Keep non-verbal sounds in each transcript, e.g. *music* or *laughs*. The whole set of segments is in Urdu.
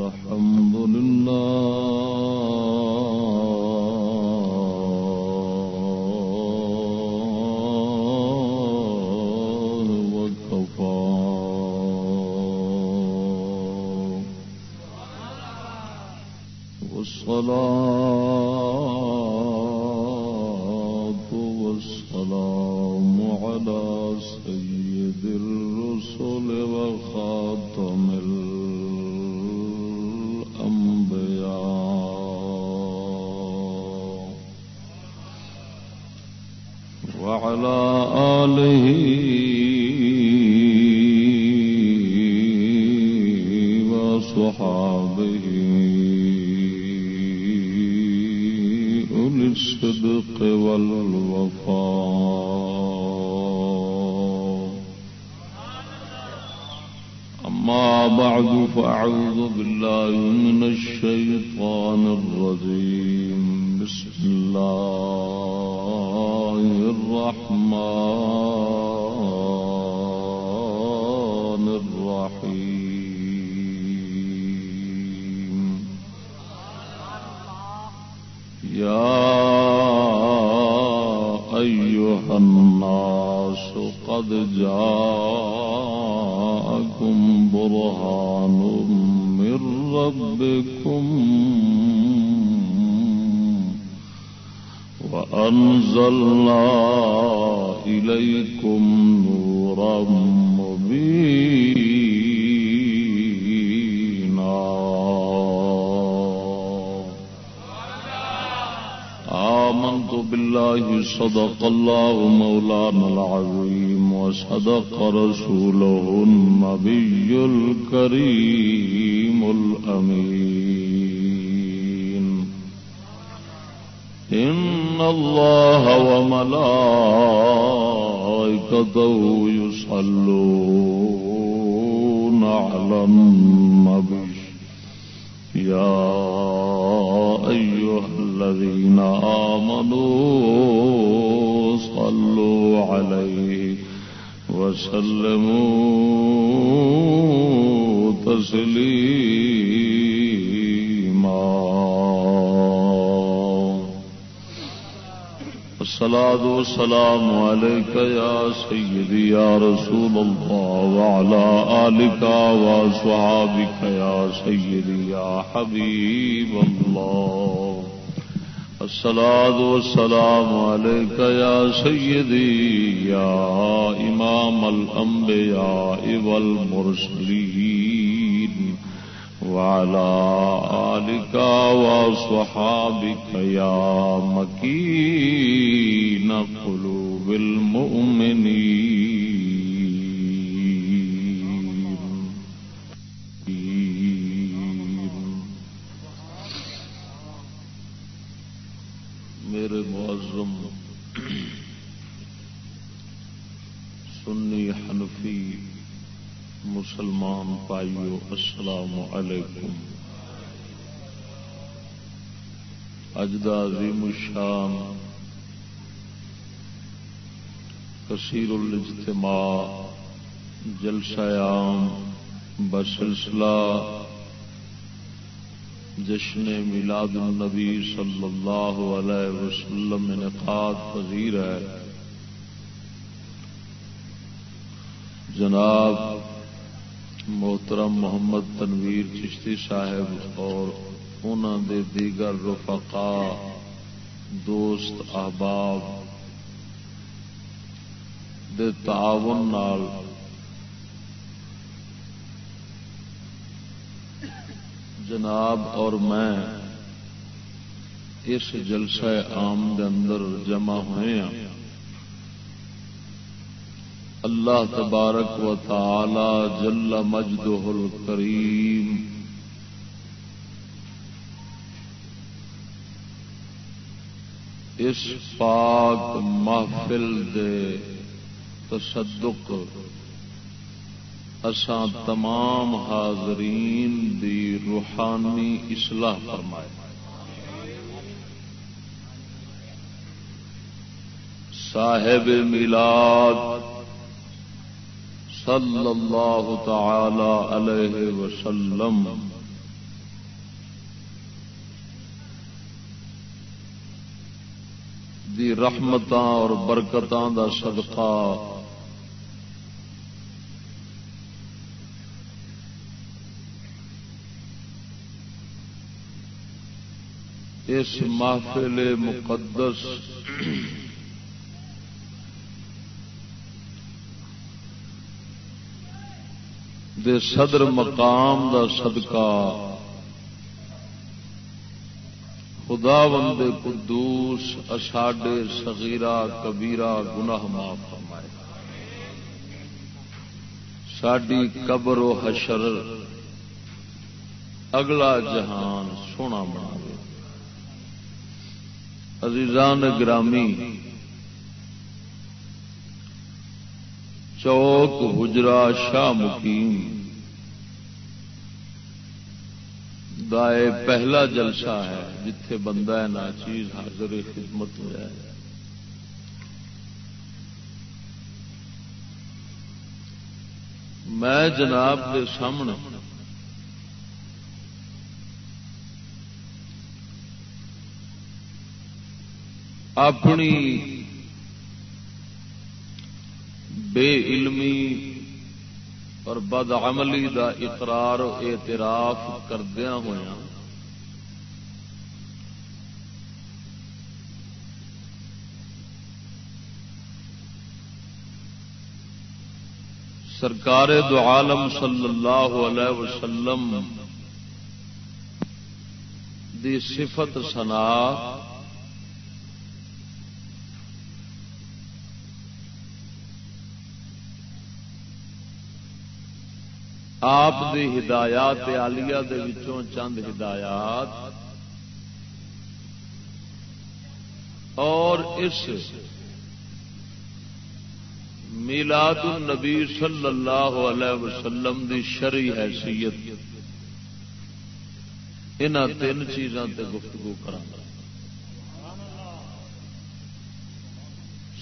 الحمد لله ورسوله النبي الكريم الأمين. إن الله وملائكته الصلاة والسلام عليك يا سيدي يا رسول الله وعلى آلك وصحابك يا سيدي يا حبيب الله. الصلاة والسلام عليك يا سيدي يا إمام الأنبياء والمرسلين. اجدا عظیم الشان، کثیر الاجتماع، جلسہ عام بسلسلہ، جشن میلاد النبی صلی اللہ علیہ وسلم انعقاد پذیر ہے۔ جناب محترم محمد تنویر چشتی صاحب اور انہوں دے دیگر رفقا، دوست، احباب دے تعاون نال۔ جناب اور میں اس جلسہ عام دے اندر جمع ہوئے ہیں اللہ تبارک و تعالی جل مجدہ الکریم اس پاک محفل دے تصدق اساں تمام حاضرین دی روحانی اصلاح فرمائے۔ صاحب میلاد صلی اللہ تعالی علیہ وسلم دی رحمتاں اور برکتاں دا صدقہ۔ اس محفل مقدس دے صدر مقام دا صدقہ۔ خدا بندے قدوس اشاڈے سگیرا کبیرا گناہ معاف فرمائے۔ ساڈی قبر و حشر اگلا جہان سونا بنا عزیزان گرامی، چوک حجرا شاہ مقیم دائے پہلا جلسہ ہے جتھے بندہ ہے نا چیز حاضر خدمت ہوا ہے۔ میں جناب کے سامنے اپنی بے علمی اور بد عملی دا اقرار و اعتراف کردیا ہوا سرکار دو عالم صلی اللہ علیہ وسلم دی صفت سنا آپ دی ہدایات آلیا چند ہدایات اور اس میلاد النبی صلی اللہ علیہ وسلم دی شرعی حیثیت ان تین چیزوں تے گفتگو کرا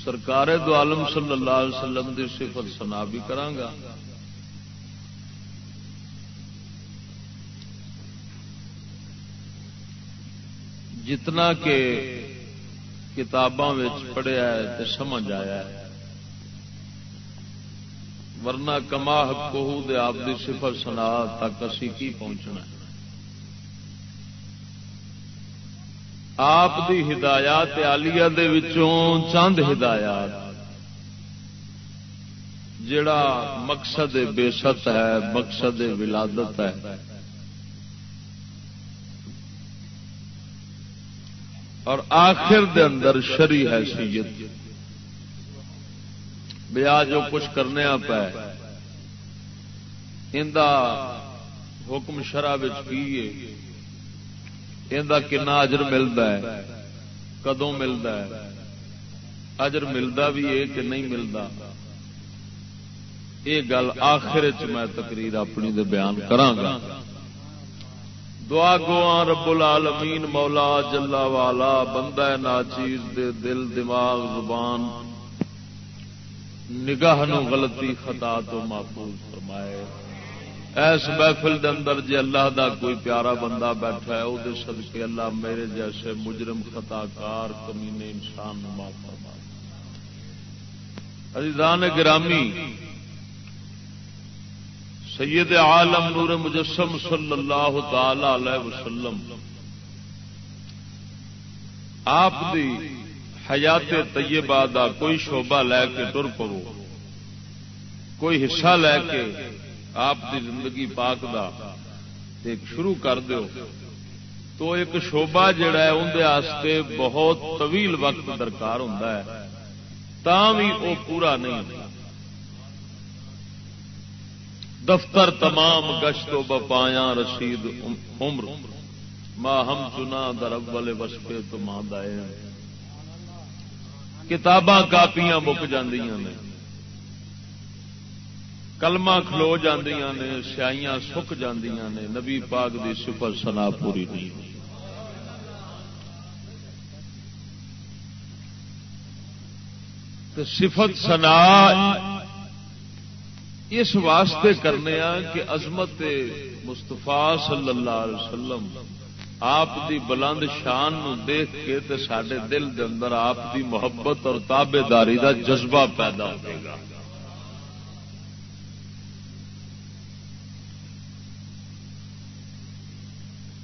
سرکار دو عالم صلی اللہ علیہ وسلم دی صفت سنا بھی کرانگا جتنا کہ کتاباں پڑھیا ہے سمجھ آیا ہے۔ ورنہ کما دے آپ کی سفر سنا تک اسی کی پہنچنا ہے۔ آپ دی ہدایات آلیا چند ہدایات۔ جڑا مقصد بے ست ہے، مقصد ولادت ہے۔ اور آخر دے اندر شری حیثیت۔ بیا جو کچھ کرنے پہ حکم شرح پیے کنا اجر ملتا ہے؟ کدوں ملتا ہے؟ اجر ملتا بھی ہے کہ نہیں ملتا یہ گل آخر چ میں تقریر اپنی دے بیان کرانگا دعا گوا رب العالمین مولا جلا والا، بندہ ناچیز دے دل، دماغ، زبان، نگاہ نو غلطی خطا تو محفوظ فرمائے۔ ایس محفل دے اندر جی اللہ دا کوئی پیارا بندہ بیٹھا ہے وہ صدقے اللہ میرے جیسے مجرم خطا کار کمینے انسان معاف فرمائے۔ عزیزان گرامی سید عالم نور مجسم صلی اللہ تعالی علیہ وسلم، آپ دی حیات طیبہ دا کوئی شعبہ لے کے تر پو کوئی حصہ لے کے آپ دی زندگی پاک دا ایک شروع کر دیو۔ تو ایک شعبہ جڑا ہے اندر بہت طویل وقت درکار ہوتا ہے، تاں بھی وہ پورا نہیں ہوتا دفتر تمام گشت و بپایا رشید عمر۔ ماں ہم چنا درب والے وسپے تو ماں دائے کتاباں کاپیاں مک جاندیاں نے۔ کلما کھلو جاندیاں نے، سیائیاں سک جاندیاں نے۔ نبی پاک دی سفر سنا پوری نہیں۔ صفت سنا اس واسطے کرنے کہ عظمت مستفا صلی اللہ علیہ وسلم آپ دی بلند شان نو دیکھ کے تے سڈے دل دے اندر آپ دی محبت اور تابے داری دا جذبہ پیدا ہوگا گا۔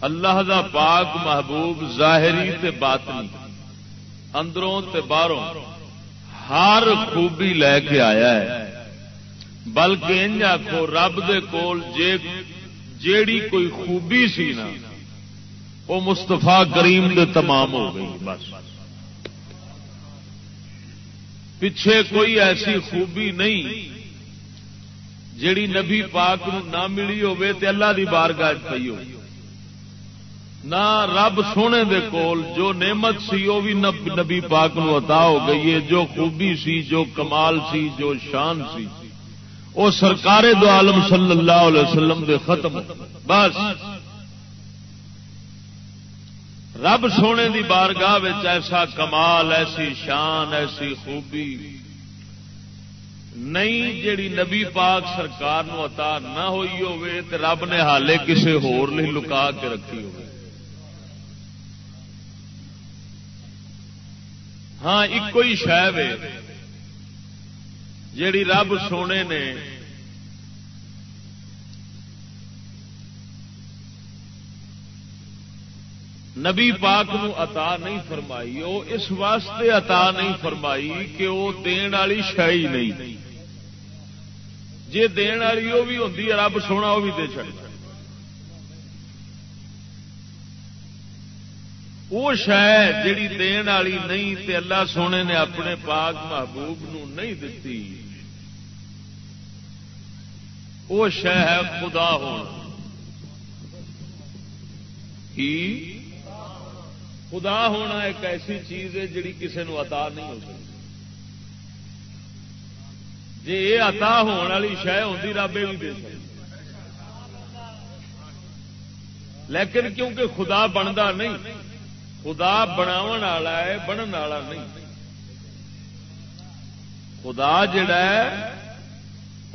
اللہ دا پاک محبوب ظاہری تے باطنی، اندروں تے باہروں، ہر خوبی لے کے آیا ہے۔ بلکہ ان آخو رب دے کول جے جیڑی کوئی خوبی سی نا، وہ مستفا کریم دے تمام ہو گئی، بس۔ پچھے کوئی ایسی خوبی نہیں، جیڑی نبی پاک نو نہ ملی ہوے تے اللہ دی بارگاہ پئی ہو نہ رب سونے دے کول جو نعمت سی، وہ بھی نبی پاک نو عطا ہو گئی ہے۔ جو خوبی سی، جو کمال سی، جو شان سی۔ وہ سرکار دو عالم صلی اللہ علیہ وسلم دے ختم۔ بس۔ رب سونے دی بارگاہ ایسا کمال، ایسی شان، ایسی خوبی نہیں جیڑی نبی پاک سرکار نو عطا نہ ہوئی ہوئے تے رب نے حالے کسے ہور نہیں لکا کے رکھی ہوئے۔ ہاں ایک ہی شہ جیڑی رب سونے نے نبی پاک نو عطا نہیں فرمائی وہ اس واسطے عطا نہیں فرمائی کہ وہ دن والی شاہی نہیں۔ جی دن والی وہ بھی ہوں رب سونا وہ بھی دے چڑ وہ شہ جیڑی دن والی نہیں تے اللہ سونے نے اپنے پاک محبوب نو نہیں دتی۔ وہ شہ ہے خدا ہونا خدا ہونا ایک ایسی چیز ہے جڑی کسی نو عطا نہیں ہو سکتی۔ جی یہ عطا ہونے والی شہ ہوتی رابے بھی دے سکتی۔ لیکن کیونکہ خدا بنتا نہیں، خدا بناو والا ہے، بنن والا نہیں۔ خدا جڑا ہے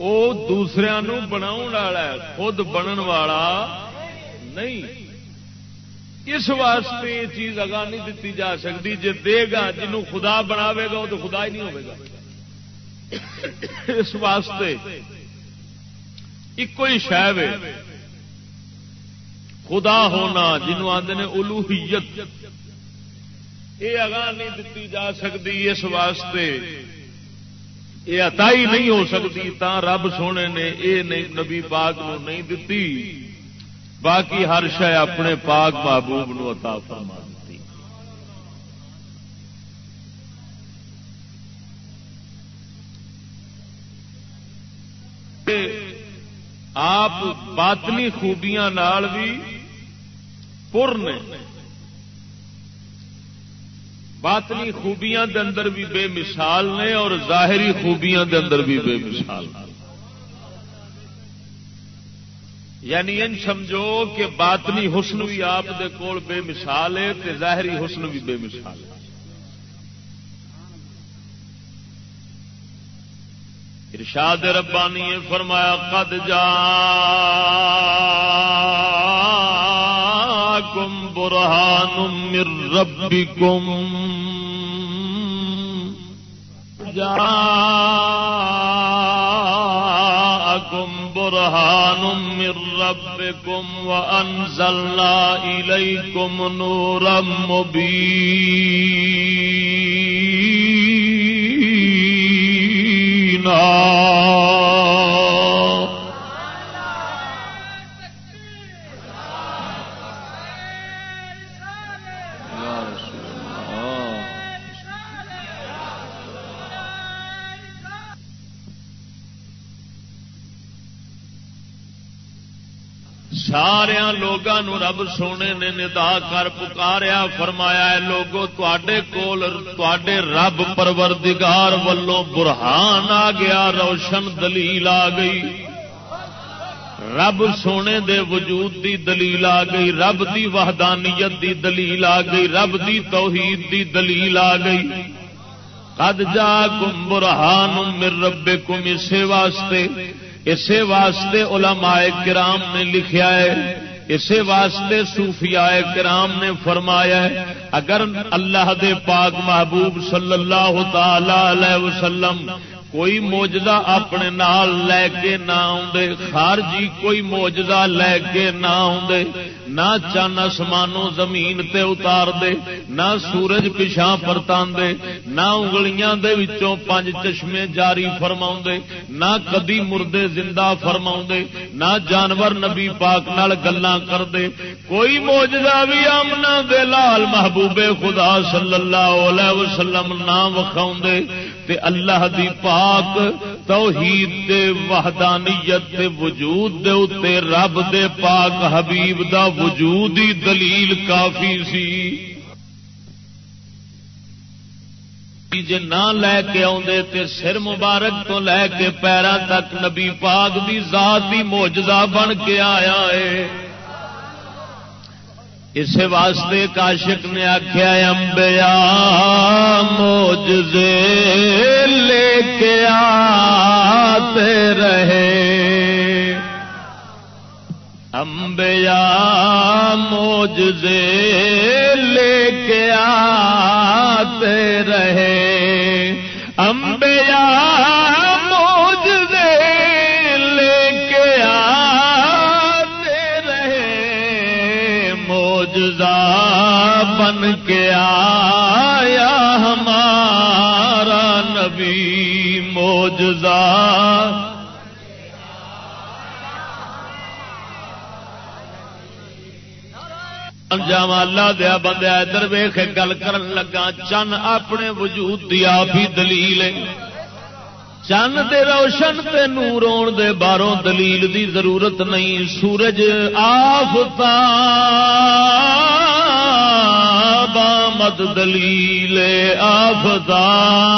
وہ دوسرے بناؤ والا ہے، خود بنن والا نہیں۔ اس واسطے یہ چیز اگاں نہیں دیتی جا سکتی۔ جی دے گا جنوں خدا بناوے گا، وہ تو خدا ہی نہیں ہوگا اس واسطے ایک ہی شہ خدا ہونا جنوں آدھے نے الوحیت، یہ اگاں نہیں دیتی جا سکتی۔ اس واسطے یہ اتائی نہیں ہو سکتی، تا رب سونے نے یہ نبی پاک نو نہیں دتی۔ باقی ہر شہ اپنے پاک محبوب نو عطا فرما دی آپ باطنی خوبیاں نال بھی پور نے۔ باطنی خوبیاں دے اندر بھی بے مثال نے اور ظاہری خوبیاں دے اندر بھی بے مثال نے۔ یعنی ان سمجھو کہ باطنی حسن بھی آپ دے کول بے مثال ہے تے ظاہری حسن بھی بے مثال ہے۔ ارشاد ربانی فرمایا، قد جا کم برہان مر ربی کم جا برهان من ربكم وأنزلنا إليكم نورا مبينا سارا لوگوں رب سونے نے ندا کر پکاریا فرمایا لوگو تے کول تے رب پروردگار ولوں برہان آ گیا روشن دلیل آ گئی رب سونے دے وجود دی دلیل آ گئی رب دی وحدانیت دی دلیل آ گئی رب دی توحید دی دلیل آ گئی قد جا کم برہان مر رب کم اسے واسطے اسی واسطے علماء کرام نے لکھیا ہے، اسی واسطے صوفیاء کرام نے فرمایا ہے، اگر اللہ دے پاک محبوب صلی اللہ تعالی علیہ وسلم کوئی موجدہ اپنے نال لے کے نہ آدھے خارجی کوئی موجدہ لے کے نہ آدھے نہ چن آسمانوں زمین تے اتار دے نہ سورج پچھا پرتا دے نہ انگلیاں دے وچوں پانچ چشمے جاری فرما نہ کدی مردے زندہ فرما نہ جانور نبی پاک نال گلا کر دے کوئی موجدہ بھی آمنا دے لال محبوبے خدا صلی اللہ علیہ وسلم نہ وکھاؤ تے اللہ دی پاک توحید دے وحدانیت دے وجود دے اتے رب دے پاک حبیب دا وجود ہی دلیل کافی سی۔ جے نہ لے کے آدھے تے سر مبارک تو لے کے پیروں تک نبی پاک دی ذات دی موجزہ بن کے آیا ہے۔ اس واسطے کاشک نے آخیا امبیا موج لے کے آتے رہے۔ امبیا موج لے کے آتے رہے۔ آیا ہمارا نبی موجزہ جاوا اللہ دیا بندہ ادھر ویخ گل کر لگا چن اپنے وجود دی آپ ہی دلیل چند دے روشن تے نور آن دے باروں دلیل دی ضرورت نہیں۔ سورج آفتا بامد دلیل آفتاب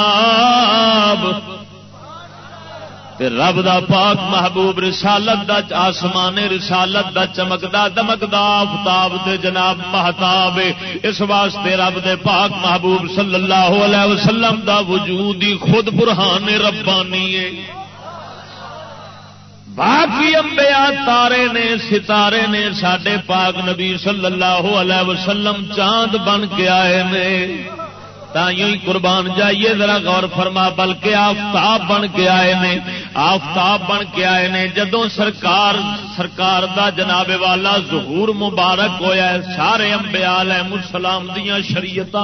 رب دا پاک محبوب رسالت دا آسمان رسالت دا چمکدا دمکدا آفتاب دے جناب محتاب اس واسطے رب دے پاک محبوب صلی اللہ علیہ وسلم دا وجود ہی خود برہان ربانی ہے باقی امبیا تارے نے، ستارے نے سڈے پاک نبی صلی اللہ علیہ وسلم چاند بن کے آئے نے۔ ہی قربان جائیے، ذرا غور فرما، بلکہ آفتاب بن کے آئے نے، آفتاب بن کے آئے نے جدو سرکار سرکار دا جناب والا ظہور مبارک ہویا ہے، سارے امبیا مسلام دیا شریعت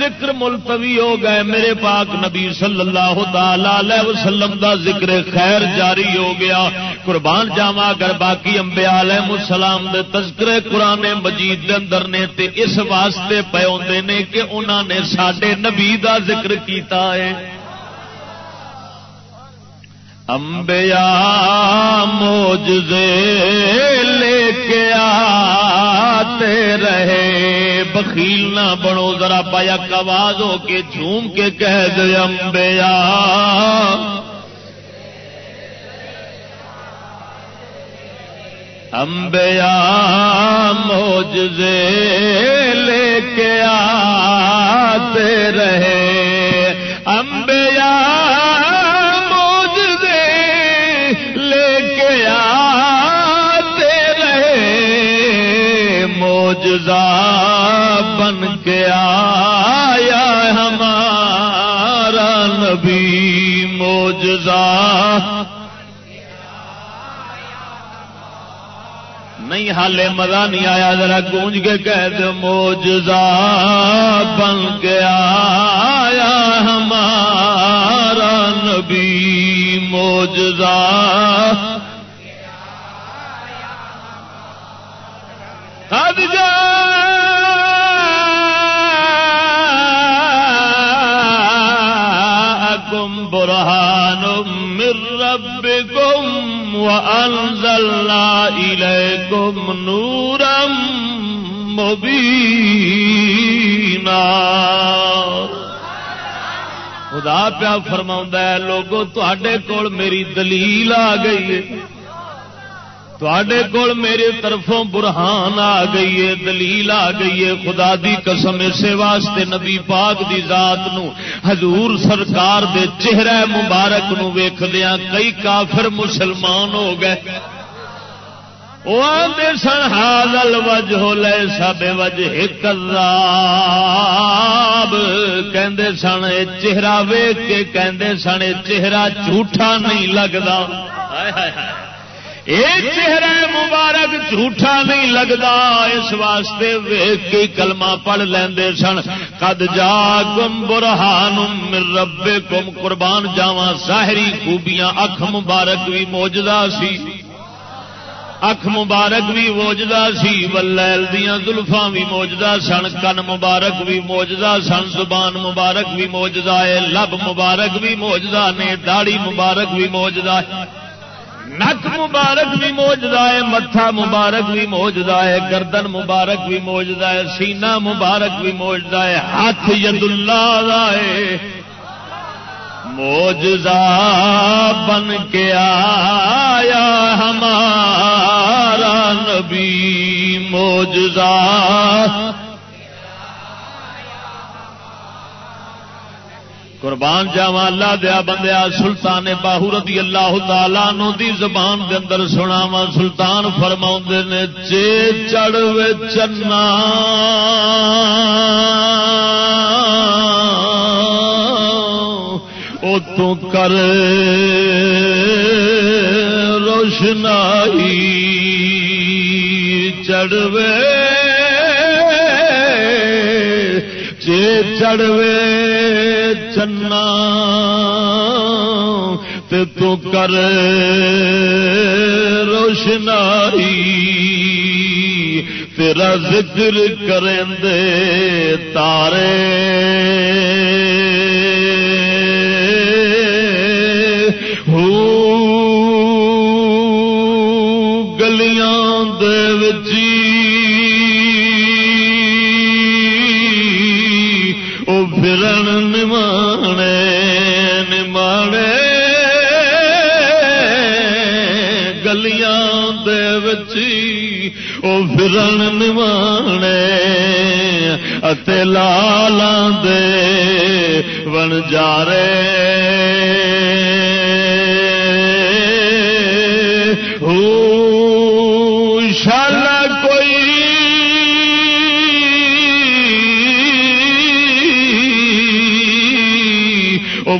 ذکر ملتوی ہو گئے۔ میرے پاک نبی صلی اللہ تعالی وسلم دا ذکر خیر جاری ہو گیا۔ قربان جاوا اگر باقی امبیا مسلام دے تذکرے قرآن مجید دے اندر نے، تے اس واسطے پے نے کہ انہوں نے سڈے نبی دا ذکر کیتا ہے۔ امبیا موجے لے کے آتے رہے۔ بخیل نہ بنو، ذرا پایا آواز ہو کے جھوم کے کہہ دے امبیا امبیا موجزے لے کے آتے رہے۔ امبیا موجزے لے کے آتے رہے۔ موجزہ نہیں، حالے مزہ نہیں آیا، ذرا گونج کے کہہ دو، موجزہ بن کے آیا ہمارا نبی، موجزہ۔ قد جاءكم وأنزلنا إليكم نورا مبينا۔ خدا پیا فرما لوگوں تے کول میری دلیل آ گئی ہے۔ تے کول میرے طرفوں برہان آ گئی ہے، دلیل آ گئی ہے۔ خدا دی قسم اسے واسطے نبی پاک دی ذات نو، حضور سرکار دے چہرے مبارک نو ویخ دیا کئی کافر مسلمان ہو گئے۔ وہ آدھے سن ہادل وج ہو لے سب وج کلاب کہ سن چہرہ ویگ کے کہندے سن چہرہ جھوٹا نہیں لگتا یہ چہرہ مبارک جھوٹا نہیں لگتا اس واسطے ویگ کے کلمہ پڑھ لیندے سن۔ کد جا گم برہان رب کم قربان جاوا ظاہری خوبیاں، اکھ مبارک بھی موجدہ سی۔ اکھ مبارک بھی موجدہ سی ولیل دیا زلفا بھی موجدہ سن۔ کن مبارک بھی موجدہ سن۔ زبان مبارک بھی موجدہ ہے۔ لب مبارک بھی موجدہ نے۔ داڑی مبارک بھی موجدہ ہے۔ نک مبارک بھی موجدہ ہے، متھا مبارک بھی موجدہ ہے، گردن مبارک بھی موجدہ ہے، سینہ مبارک بھی موجدہ ہے، ہاتھ ید اللہ ہے۔ موجزہ بن کے آیا ہمارا نبی، موجزہ قربان جاوا اللہ دیا بندیا، سلطان باہو رضی اللہ تعالی نو دی زبان دے اندر سناوا سلطان فرما نے، چے چڑھ چنا۔ تو کر روشنائی چڑھوے چے چڑھوے کرنا تے تو کر روشنائی تیرا ذکر کریں دے تارے۔ فرن نوانے اتے لالا دے ون جارے شال کوئی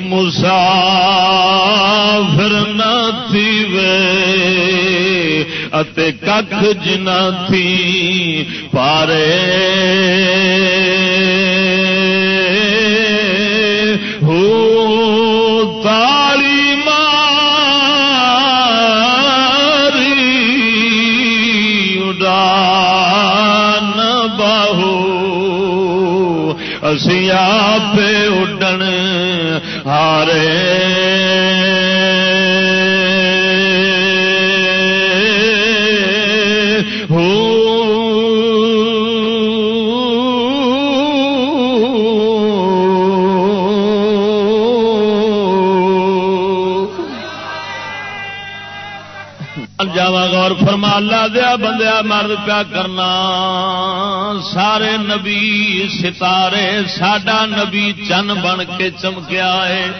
مسافر کھ جنا تھی پارے۔ فرما اللہ دیا بندیا مرد پیا کرنا۔ سارے نبی ستارے، ساڈا نبی چن بن کے چمکیا ہے۔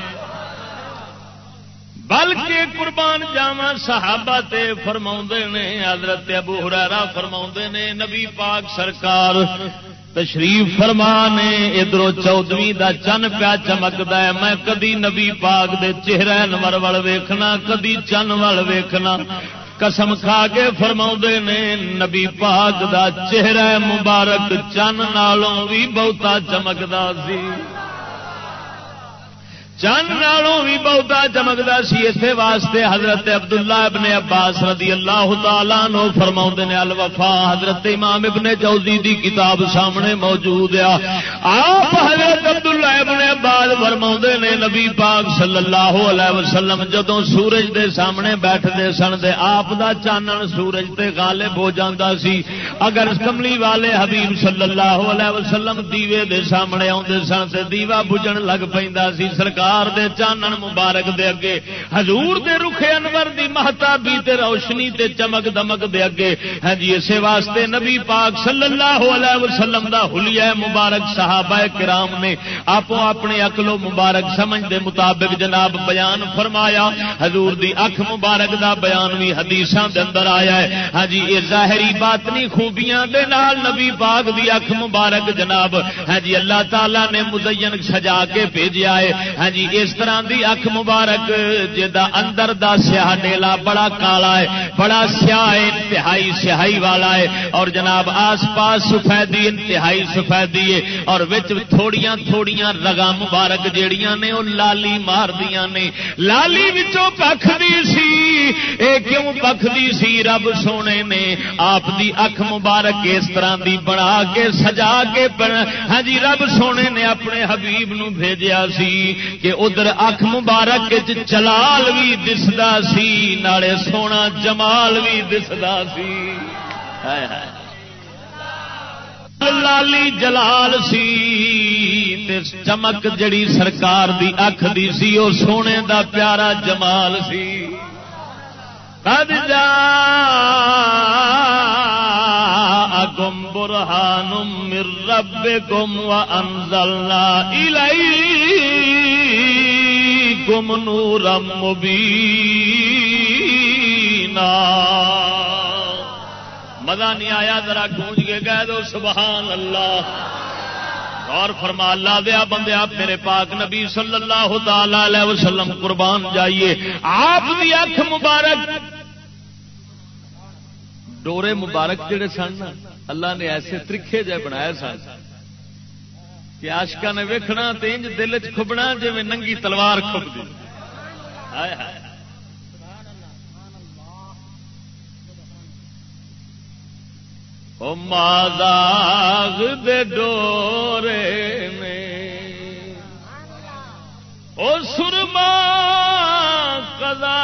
بلکہ قربان جاوا صحابہ تے فرما نے، حضرت ابو ہرارا فرما نے، نبی پاک سرکار تشریف فرما نے، ادھر چودویں دا چن پیا چمکتا ہے۔ میں کدی نبی پاک دے چہرے نمر وال ویکھنا، کدی چن وال ویکھنا۔ قسم کھا کے فرما نے، نبی پاک دا چہرہ مبارک چن نالوں بھی بہتا چمکتا سی۔ چند نالوں بھی بہتا چمکتا سی اسے واسطے حضرت عبداللہ ابن عباس رضی اللہ تعالیٰ نو فرما نے الوفا حضرت امام ابن جوزی دی کتاب سامنے موجود آ آپ حضرت عبداللہ ابن عباس فرما نے، نبی پاک صلی اللہ علیہ وسلم جدو سورج دے سامنے بیٹھتے سن دے، آپ دا چانن سورج تے غالب ہو جاتا سی۔ اگر کملی والے حبیب صلی اللہ علیہ وسلم دیوے دے سامنے آتے سن تے دیوا بجن لگ پہ سی، سرکار سرکار دے چانن مبارک دے اگے، حضور دے رخ انور دی محتابی تے روشنی تے چمک دمک دے اگے۔ ہاں جی اسے واسطے نبی پاک صلی اللہ علیہ وسلم دا حلیہ مبارک صحابہ کرام نے آپ اپنے اکلو مبارک سمجھ دے مطابق جناب بیان فرمایا۔ حضور دی اکھ مبارک دا بیان بھی حدیثاں دے اندر آیا ہے۔ ہاں جی یہ ظاہری باطنی خوبیاں دے نال نبی پاک دی اکھ مبارک جناب۔ ہاں جی اللہ تعالی نے مزین سجا کے بھیجا ہے۔ ہاں جی اس طرح دی اکھ مبارک جدا اندر دا سیاہ ڈیلا بڑا کالا ہے، بڑا سیاہ ہے انتہائی سیاہی والا ہے اور جناب آس پاس سفیدی انتہائی سفیدی ہے اور وچ تھوڑیاں تھوڑیاں رگا مبارک جیڑیاں نے وہ لالی مار دیا نے۔ لالی وچوں پکھ دی سی، اے کیوں پکھ دی سی؟ رب سونے نے آپ دی اکھ مبارک اس طرح دی بنا کے، سجا کے ہاں جی رب سونے نے اپنے حبیب نو بھیجیا سی۔ کہ ادھر اکھ مبارک چلال بھی دسدا سی، نالے سونا جمال بھی دسدا سی۔ لالی جلال سی چمک جڑی سرکار دی اکھ دی سی وہ سونے دا پیارا جمال سی۔ قد جا گم برہان مر رب گم و گم نورم مبینہ۔ مزہ نہیں آیا، ذرا گونج کے گئے دو، سبحان اللہ۔ اور فرما، اللہ دیا بندے، آپ میرے پاک نبی صلی اللہ تعالی وسلم قربان جائیے۔ آپ کی اکھ مبارک۔ ڈورے مبارک جڑے سن اللہ نے ایسے ترکھے جہ بنائے سن۔ کہ آشکا نے ویکھنا تینج دل چ کھبنا جی ننگی تلوار کھب دی ماداغ دے ڈورے میں او سرما کدا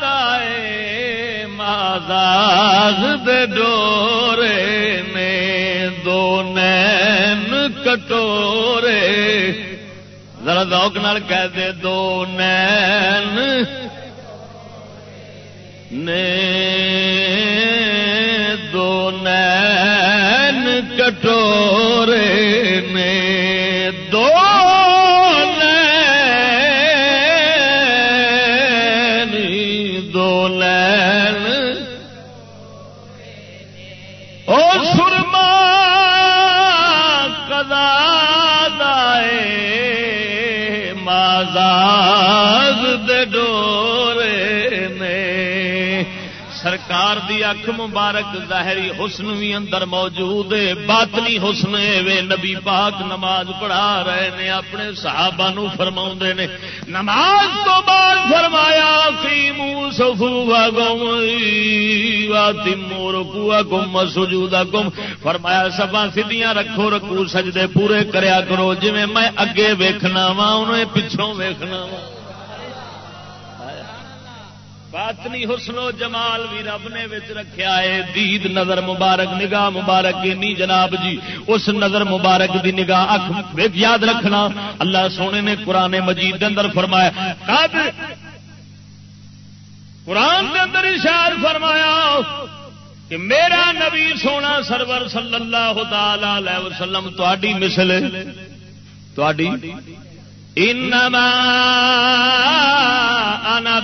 دائے ماداغ دے ڈورے ذرا دوک نال کہہ دے دو نین نے دو نین کٹورے نے دو سرکار دی اکھ مبارک ظاہری حسن بھی اندر موجود ہے۔ باطنی حسن وے نبی پاک نماز پڑھا رہے نے، اپنے صحابہ نو فرما نے، نماز تو بعد فرمایا، فی منہ سفوا گم تمو رکوا گم سجودا گم. فرمایا سبا سدیاں رکھو رکھو سجدے پورے کریا کرو۔ جی میں اگے ویکھنا وا انہیں پچھوں ویکھنا وا باطنی حسن و جمال بھی رب نے وچ رکھیا ہے۔ دید نظر مبارک، نگاہ مبارک اینی جناب جی۔ اس نظر مبارک دی نگاہ اکھ یاد رکھنا۔ اللہ سونے نے قرآن مجید دے اندر فرمایا کب قرآن دے اندر اشار فرمایا کہ میرا نبی سونا سرور صلی اللہ تعالی علیہ وسلم تھی مسل تھی انما انا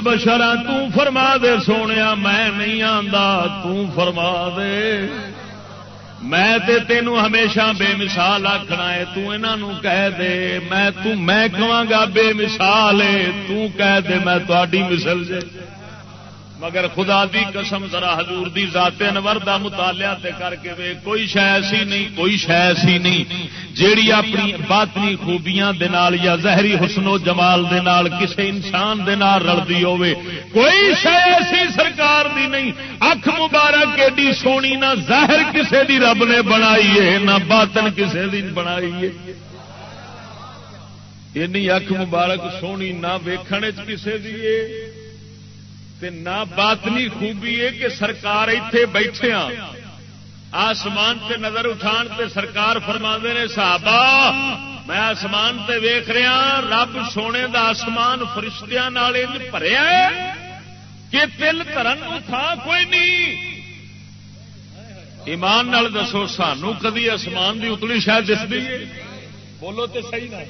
بشرا فرما دے سونے میں نہیں آتا فرما دے۔ میں تے تینوں ہمیشہ بے مثال آخنا ہے تنہوں کہہ دے۔ میں میں کہاں گا بے مثال ہے کہہ دے، میں تاری مثل جے۔ مگر خدا دی قسم ذرا حضور دی ذات انور دا مطالعہ تے کر کے وے، کوئی شے ایسی نہیں، کوئی شے ایسی نہیں۔ جیڑی اپنی باطنی خوبیاں دے نال یا ظاہری حسن و جمال دے نال کسے انسان دے نال رلدی ہوے کوئی شے ایسی سرکار دی نہیں۔ اکھ مبارک ایڈی سونی نہ ظاہر کسے دی رب نے بنائی ہے، نہ باطن کسے دی بنائی ہے۔ اینی اکھ مبارک سونی نہ ویکھنے چ کسے دی ہے۔ تے نہ باطنی خوبی ہے کہ سرکار ایتھے بیٹھے ہاں۔ آسمان تے نظر اٹھان تے سرکار فرما نے، صحابہ، میں آسمان تے ویخ رہا ہاں، رب سونے دا آسمان فرشتیاں بھریا کہ تل ترن تھا کوئی نہیں۔ ایمان نال دسو، سانو کدی آسمان دی اتلی شاید دستی بولو تے صحیح نہ۔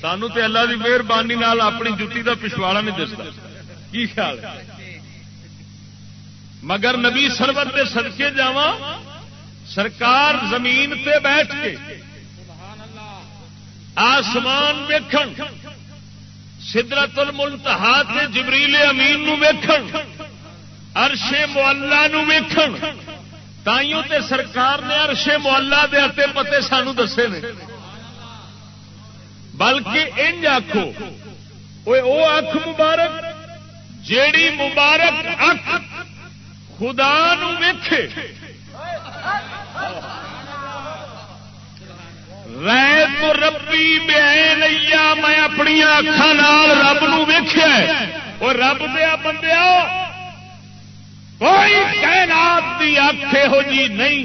سانو تے اللہ دی مہربانی اپنی جتی دا پچھواڑا نہیں دستا۔ کی خیال ہے؟ مگر نبی سرور کے سدکے جا سرکار زمین پہ بیٹھ کے آسمان ویکھن، سدرت الملتہا تے جبریل امین نو ویکھن ارشے مولا نو ویکھن۔ تائیوں تے سرکار نے ارشے مولا دے اتے پتے سانو دسے نے۔ بلکہ انج آخو وہ اکھ مبارک، جیڑی مبارک اکھ خدا ویکھے۔ رے تو ربی بے لیا، میں اپنی اکھان رب ویخیا اور رب دیا بندیا کوئی کائنات کی اکھ ہو جی نہیں،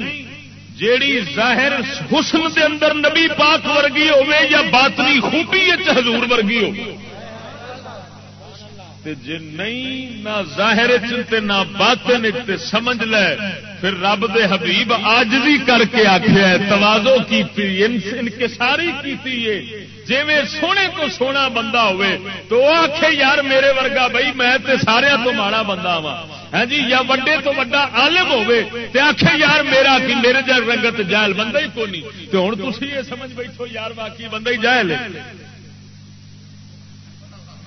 جیڑی ظاہر حسن دے اندر نبی پاک ورگی ہوے یا باطنی خوبی حضور ورگی ہو جی نہیں، نہ ظاہر نہ باطن سمجھ لے، پھر رب دے حبیب آج بھی کر کے آخیا توازو کی انکساری کی جی میں سونے تو سونا بندہ ہوئے، تو آخے یار میرے ورگا بھائی میں تے سارا تو ماڑا بندہ وا ہاں جی یا وڈے تو وڈا عالم ہوے تے آخے یار میرا کی میرے جا رنگت جائل بندہ ہی کونی۔ تو ہوں تھی یہ سمجھ بیٹھو، یار باقی بندہ ہی جائل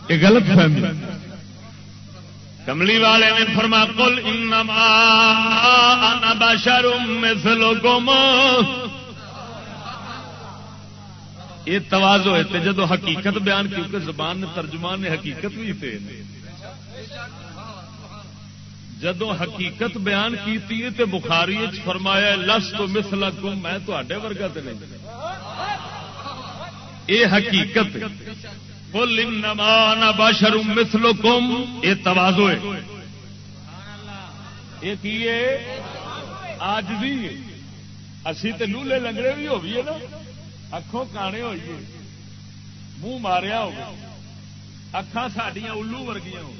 یہ غلط فہمی کملی والے نے فرما کل انما بشر مثلکم۔ یہ تواز ہوئے جدو حقیقت بیان کیونکہ زبان نے ترجمان نے حقیقت بھی تھے جدو حقیقت بیان کی تے بخاری فرمایا لس تو مسلا کم میں تے ورگا تو نہیں۔ یہ حقیقت۔ کل انما نہ باشر مسلو کم یہ توازو ہے۔ یہ آج بھی اسی تے لولے لنگڑے بھی ہوئیے نا۔ اکھوں کانے ہوئیے منہ ماریا ہو اکھان سڈیا الو ورگیا ہو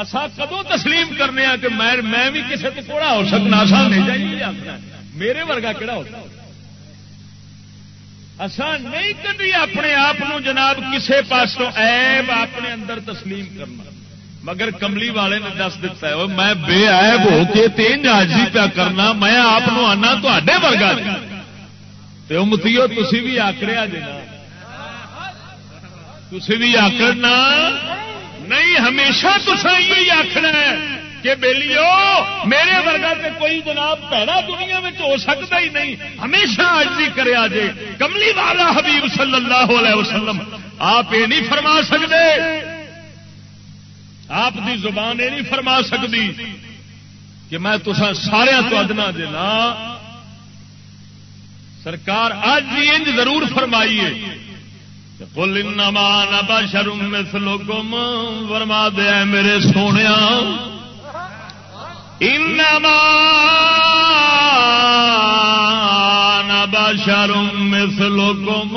اصا کدو تسلیم کرنے ہاں کہ میں بھی کسی کو کوڑا ہو سکنا؟ سا نہیں جائیے میرے ورگا کہڑا ہوتا اسان نہیں کبھی اپنے آپ جناب کسے پاسوں ایب اپنے اندر تسلیم کرنا۔ مگر کملی والے نے دس دتا ہے میں بے عیب ہو کے تین حاجی پیا کرنا، میں آپ آنا تے ورگا متیو تھی بھی آکڑیا جنا تھی بھی آکڑنا نہیں، ہمیشہ تصا یہ آخنا کہ بیلیو، میرے ورگا تے کوئی جناب پہلا دنیا میں ہو سکتا ہی نہیں۔ ہمیشہ آجی کرے آجے۔ کملی والا حبیب صلی اللہ علیہ وسلم، آپ یہ نہیں فرما سکتے۔ آپ دی زبان یہ نہیں فرما سکتی کہ میں تو سارا تو ادنا دینا سرکار آج بھی انج ضرور فرمائیے۔ بول نبا شرم مثلکم، فرما دیا میرے سونے انما بشر مثلكم.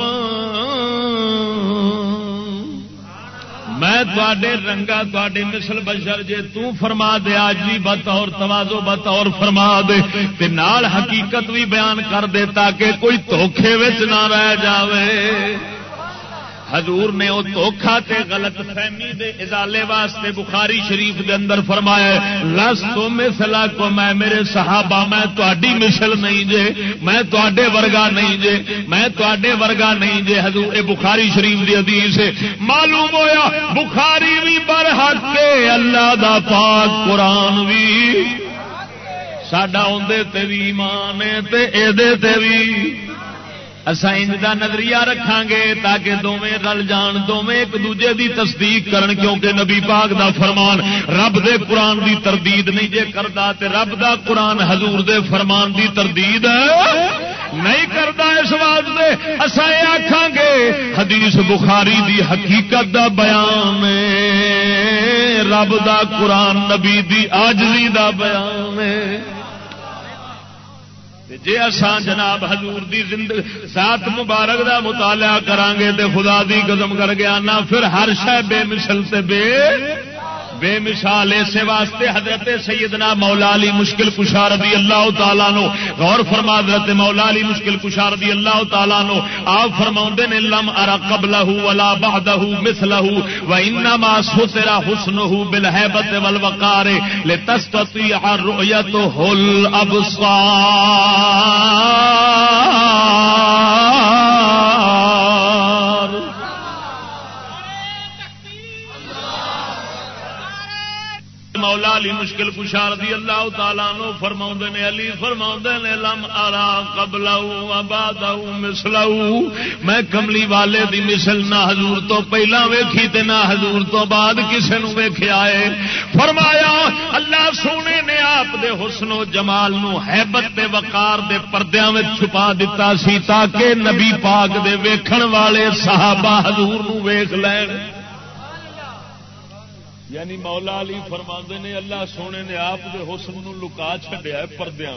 میں تے رنگا تے مسل بشر جے تو فرما دے آج بھی بطور توازو بطور فرما دے، تے نال حقیقت بھی بیان کر دے تاکہ کوئی دھوکھے نہ رہ جاوے۔ حضور نے وہ دھوکھا تے غلط فہمی دے ازالے واسطے بخاری شریف دے اندر فرمایا لس تو مثلا کو میں میرے صحابہ، میں تہاڈی مثل نہیں جے، میں تواڈے ورگا نہیں جے، میں تواڈے ورگا نہیں جے۔ حضور، اے بخاری شریف دی حدیث ہے۔ معلوم ہویا، بخاری بھی برحق کے اللہ دا پاک قرآن بھی ساڈا اندر تے بھی ایمان ہے تے اے دے تے بھی اسا انج دا نظریہ رکھاں گے تاکہ دوویں رل جان، دوویں ایک دوجے دی تصدیق کرن، کیونکہ نبی پاک دا فرمان رب دے قرآن دی تردید نہیں۔ جے کردا تے رب دا قرآن حضور دے فرمان دی تردید نہیں کردا اس واسطے اسا اے آکھاں گے حدیث بخاری دی حقیقت دا بیان ہے۔ رب دا قرآن نبی دی عاجزی دا بیان ہے۔ جی اسان جناب حضور دی زندگی ذات مبارک دا مطالعہ کران گے تے خدا دی قدم کر گیا، نہ پھر ہر شہ بے مثل تے بے بے مثال ایسے واسطے حضرت سیدنا مولا علی مشکل کشار رضی اللہ تعالیٰ نو غور فرما حضرت مولا علی مشکل کشار رضی اللہ تعالیٰ نو آپ فرما نے، لم ارا قبل ولا بہدہ مسلہ و انما سترا حسن بالحیبت والوقار لتستطيع رؤيته الابصار مولا علی مشکل کشار دی اللہ تعالی نو فرما نے، علی فرما نے، لم آرا قبل مسلو میں کملی والے دی مثل نہ حضور تو پہلا ویکھی تے نہ حضور تو بعد کسے نو ویکھیا ہے۔ فرمایا، اللہ سونے نے آپ دے حسن و جمال نو حیبت دے وقار دے پردیاں وچ چھپا دیتا سی تاکہ نبی پاک دے ویکھن والے صحابہ حضور نو ویکھ لین۔ یعنی مولا علی فرما نے اللہ سونے نے آپ دے حسن نو لکا چڈیا پردیا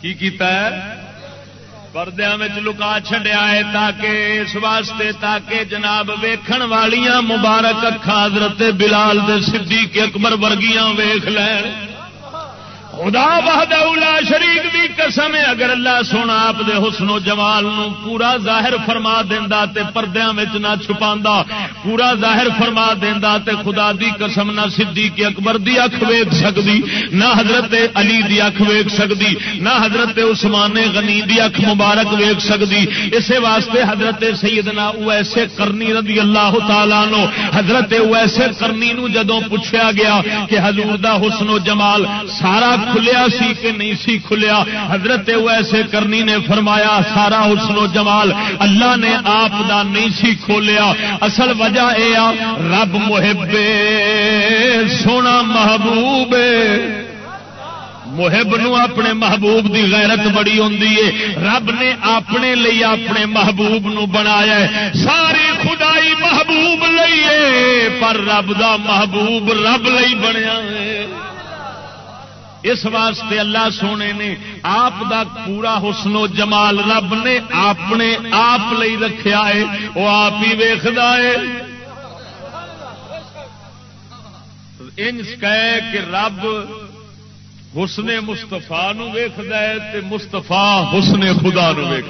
کی کیتا ہے؟ پردیا لکا چڈیا ہے تاکہ اس واسطے تاکہ جناب ویکھن والیاں مبارک اکھا حضرت بلال دے صدیق اکبر ورگیاں ویخ لین۔ خدا بہد اولا شریک دی قسم ہے، اگر اللہ سونا آپ دے حسن و جمال نو پورا ظاہر فرما دینا تے پردیاں وچ نہ چھپا پورا ظاہر فرما دینا تے خدا دی قسم نہ صدیق اکبر دی اکھ ویک سکتی نہ حضرت علی دی اکھ ویک سکتی نہ حضرت عثمان غنی دی اکھ مبارک ویک سکتی اسے واسطے حضرت سیدنا اویسے کرنی رضی اللہ تعالی نو حضرت اویسے کرنی نو جدوں پوچھا گیا کہ حضور دا حسن و جمال سارا کھلیا سی کہ نہیں سی کھلیا؟ حضرت ویسے کرنی نے فرمایا، سارا حسن و جمال اللہ نے آپ دا نہیں سی کھولیا۔ اصل وجہ یہ رب محب، سونا محبوب۔ محب نو اپنے محبوب دی غیرت بڑی ہوندی ہے رب نے اپنے لئی اپنے محبوب نو بنایا ہے ساری خدائی محبوب لئیے پر رب دا محبوب رب لئی بنیا ہے اس واسطے اللہ سونے نے آپ دا پورا حسن و جمال رب نے اپنے آپ لئی رکھیا ہے، وہ آپ ہی ویخد ہے۔ انج کہے کہ رب حسن مستفا ویخد ہے تے مستفا حسن خدا نو ویخ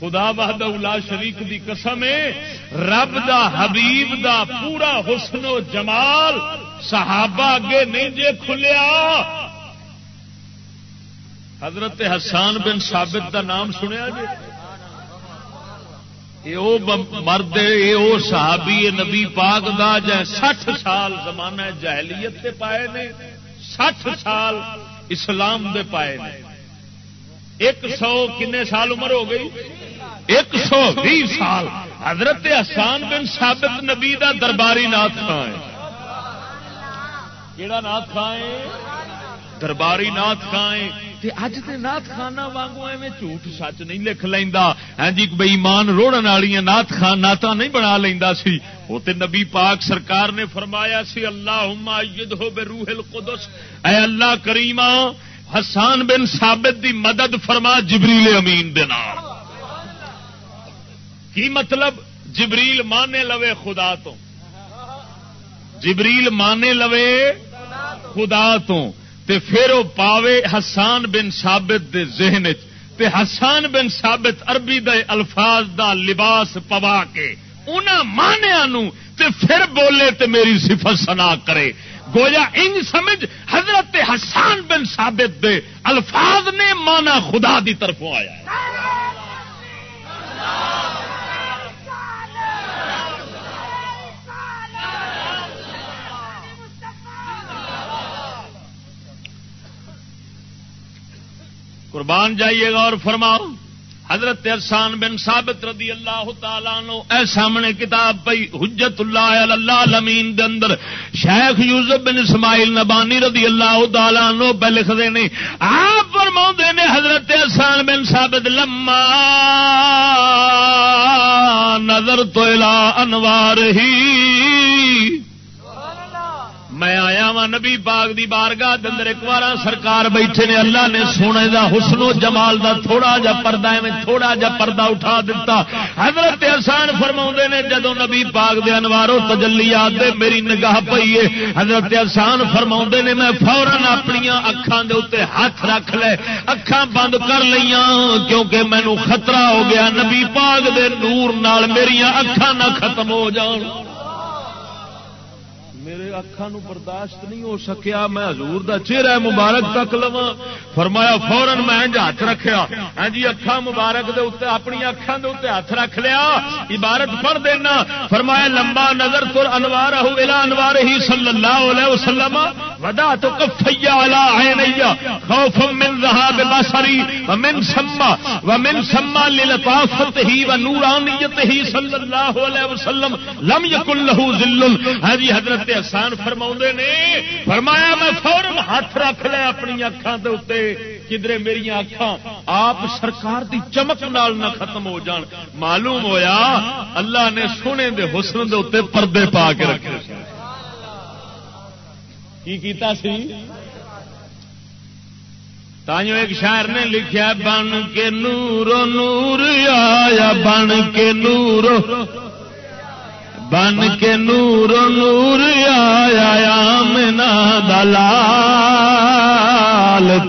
خدا بہد الا شریف دی قسم ہے، رب دا، حبیب دا پورا حسن و جمال صحابہ اگے نہیں جے کھلیا۔ حضرت حسان بن ثابت دا نام سنیا جی؟ مرد یہ صحابی نبی پاک دا جائے سٹھ سال زمانہ جہلیت کے پائے نے، سٹھ سال اسلام دے پائے نے۔ ایک سو کنے سال عمر ہو گئی؟ ایک سو بھی سال حضرت حسان بن ثابت نبی دا درباری نات خان کہڑا نات کھائے درباری نات کھائے اج تے نات خانہ وانگو ایویں جھوٹ سچ نہیں لکھ لینا ہاں جی بئی مان روڑن والی نات خان ناتا نہیں بنا لینا سی۔ وہ تے نبی پاک سرکار نے فرمایا سی اللہ ہو بے روح القدس اے اللہ کریما حسان بن ثابت دی مدد فرما جبریل امین دے نام۔ کی مطلب جبریل مانے لوے خدا تو؟ جبریل مانے لوے خدا تو۔ تے پھر وہ پاوے حسان بن ثابت دے ذہن تے حسان بن ثابت عربی دے الفاظ دا لباس پوا کے انہاں مانیا نو تے پھر بولے تے میری صفت سنا کرے۔ گویا انج سمجھ حضرت حسان بن ثابت دے الفاظ نے مانا خدا دی طرفوں آیا ہے۔ قربان جائیے گا اور فرماؤ، حضرت احسان بن ثابت رضی اللہ تعالیٰ نو اے سامنے کتاب پئی حجت اللہ اللہ لمین دے اندر شیخ یوسف بن اسماعیل نبانی رضی اللہ تعالیٰ نو پہ لکھ دے نے آپ فرما نے حضرت احسان بن ثابت، لما نظر تو الا انوار ہی میں آیا وا نبی باغ دی بارگاہ اندر ایک بار سرکار بیٹھے نے، اللہ نے سونے دا حسن و جمال دا تھوڑا جا پردہ میں تھوڑا جا پردہ اٹھا دیتا حضرت احسان فرما نے جدو نبی باغ دے انوارو تجلی دے میری نگاہ پئی ہے، حضرت احسان فرما نے، میں فورن اپنی اکھان دے اتنے ہاتھ رکھ لے اکھان بند کر لیا کیونکہ مینو خطرہ ہو گیا نبی پاگ دے نور نال میری اکھان نہ ختم ہو جان۔ میرے اکھان برداشت نہیں ہو سکیا، میں حضور دا چہرہ مبارک تک لوا فرمایا فورن میں ہاتھ رکھا ہاں جی اکھان مبارک دے اتنے اپنی اکھان دے اتنے ہاتھ رکھ لیا۔ عبارت پڑھ دینا۔ فرمایا، لمبا نظر تر انوار الا انوار ہی صلی اللہ علیہ وسلم۔ ودا تو کفیا علا خوف من ذهاب بصری۔ ومن سما ومن سما للطافت ہی و نورانیت ہی صلی اللہ علیہ وسلم۔ لم یکن له ذل ہاں جی حضرت احسان فرما نے، فرمایا میں فورن ہاتھ رکھ لیا اپنی اکھان کے اتنے کدھر میری اکھان آپ سرکار دی چمک نال نہ ختم ہو جان۔ معلوم ہویا، اللہ نے سونے دے حسن دے اتنے پردے پا کے رکھے کی کیتا سی؟ تائیوں ایک شاعر نے لکھا بن کے نور نور آیا، بن کے نور بن کے نور نور آیا منا دلال،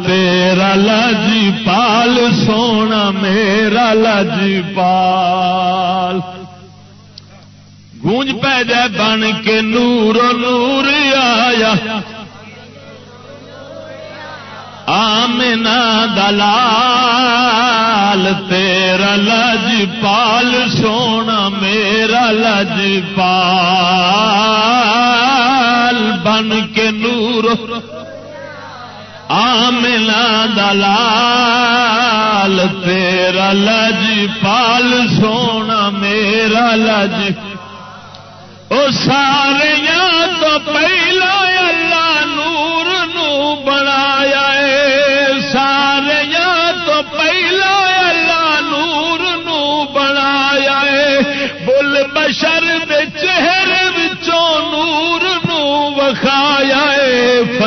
تیرا لجی پال سونا میرا لجی پال گونج پہ جائے بن کے نور نور آیا۔ آمنا دلال، تیرا لج پال سونا میرا لج پال بن کے نور آملا دلال، تیرا لج پال سونا میرا لج۔ او سارے تو پی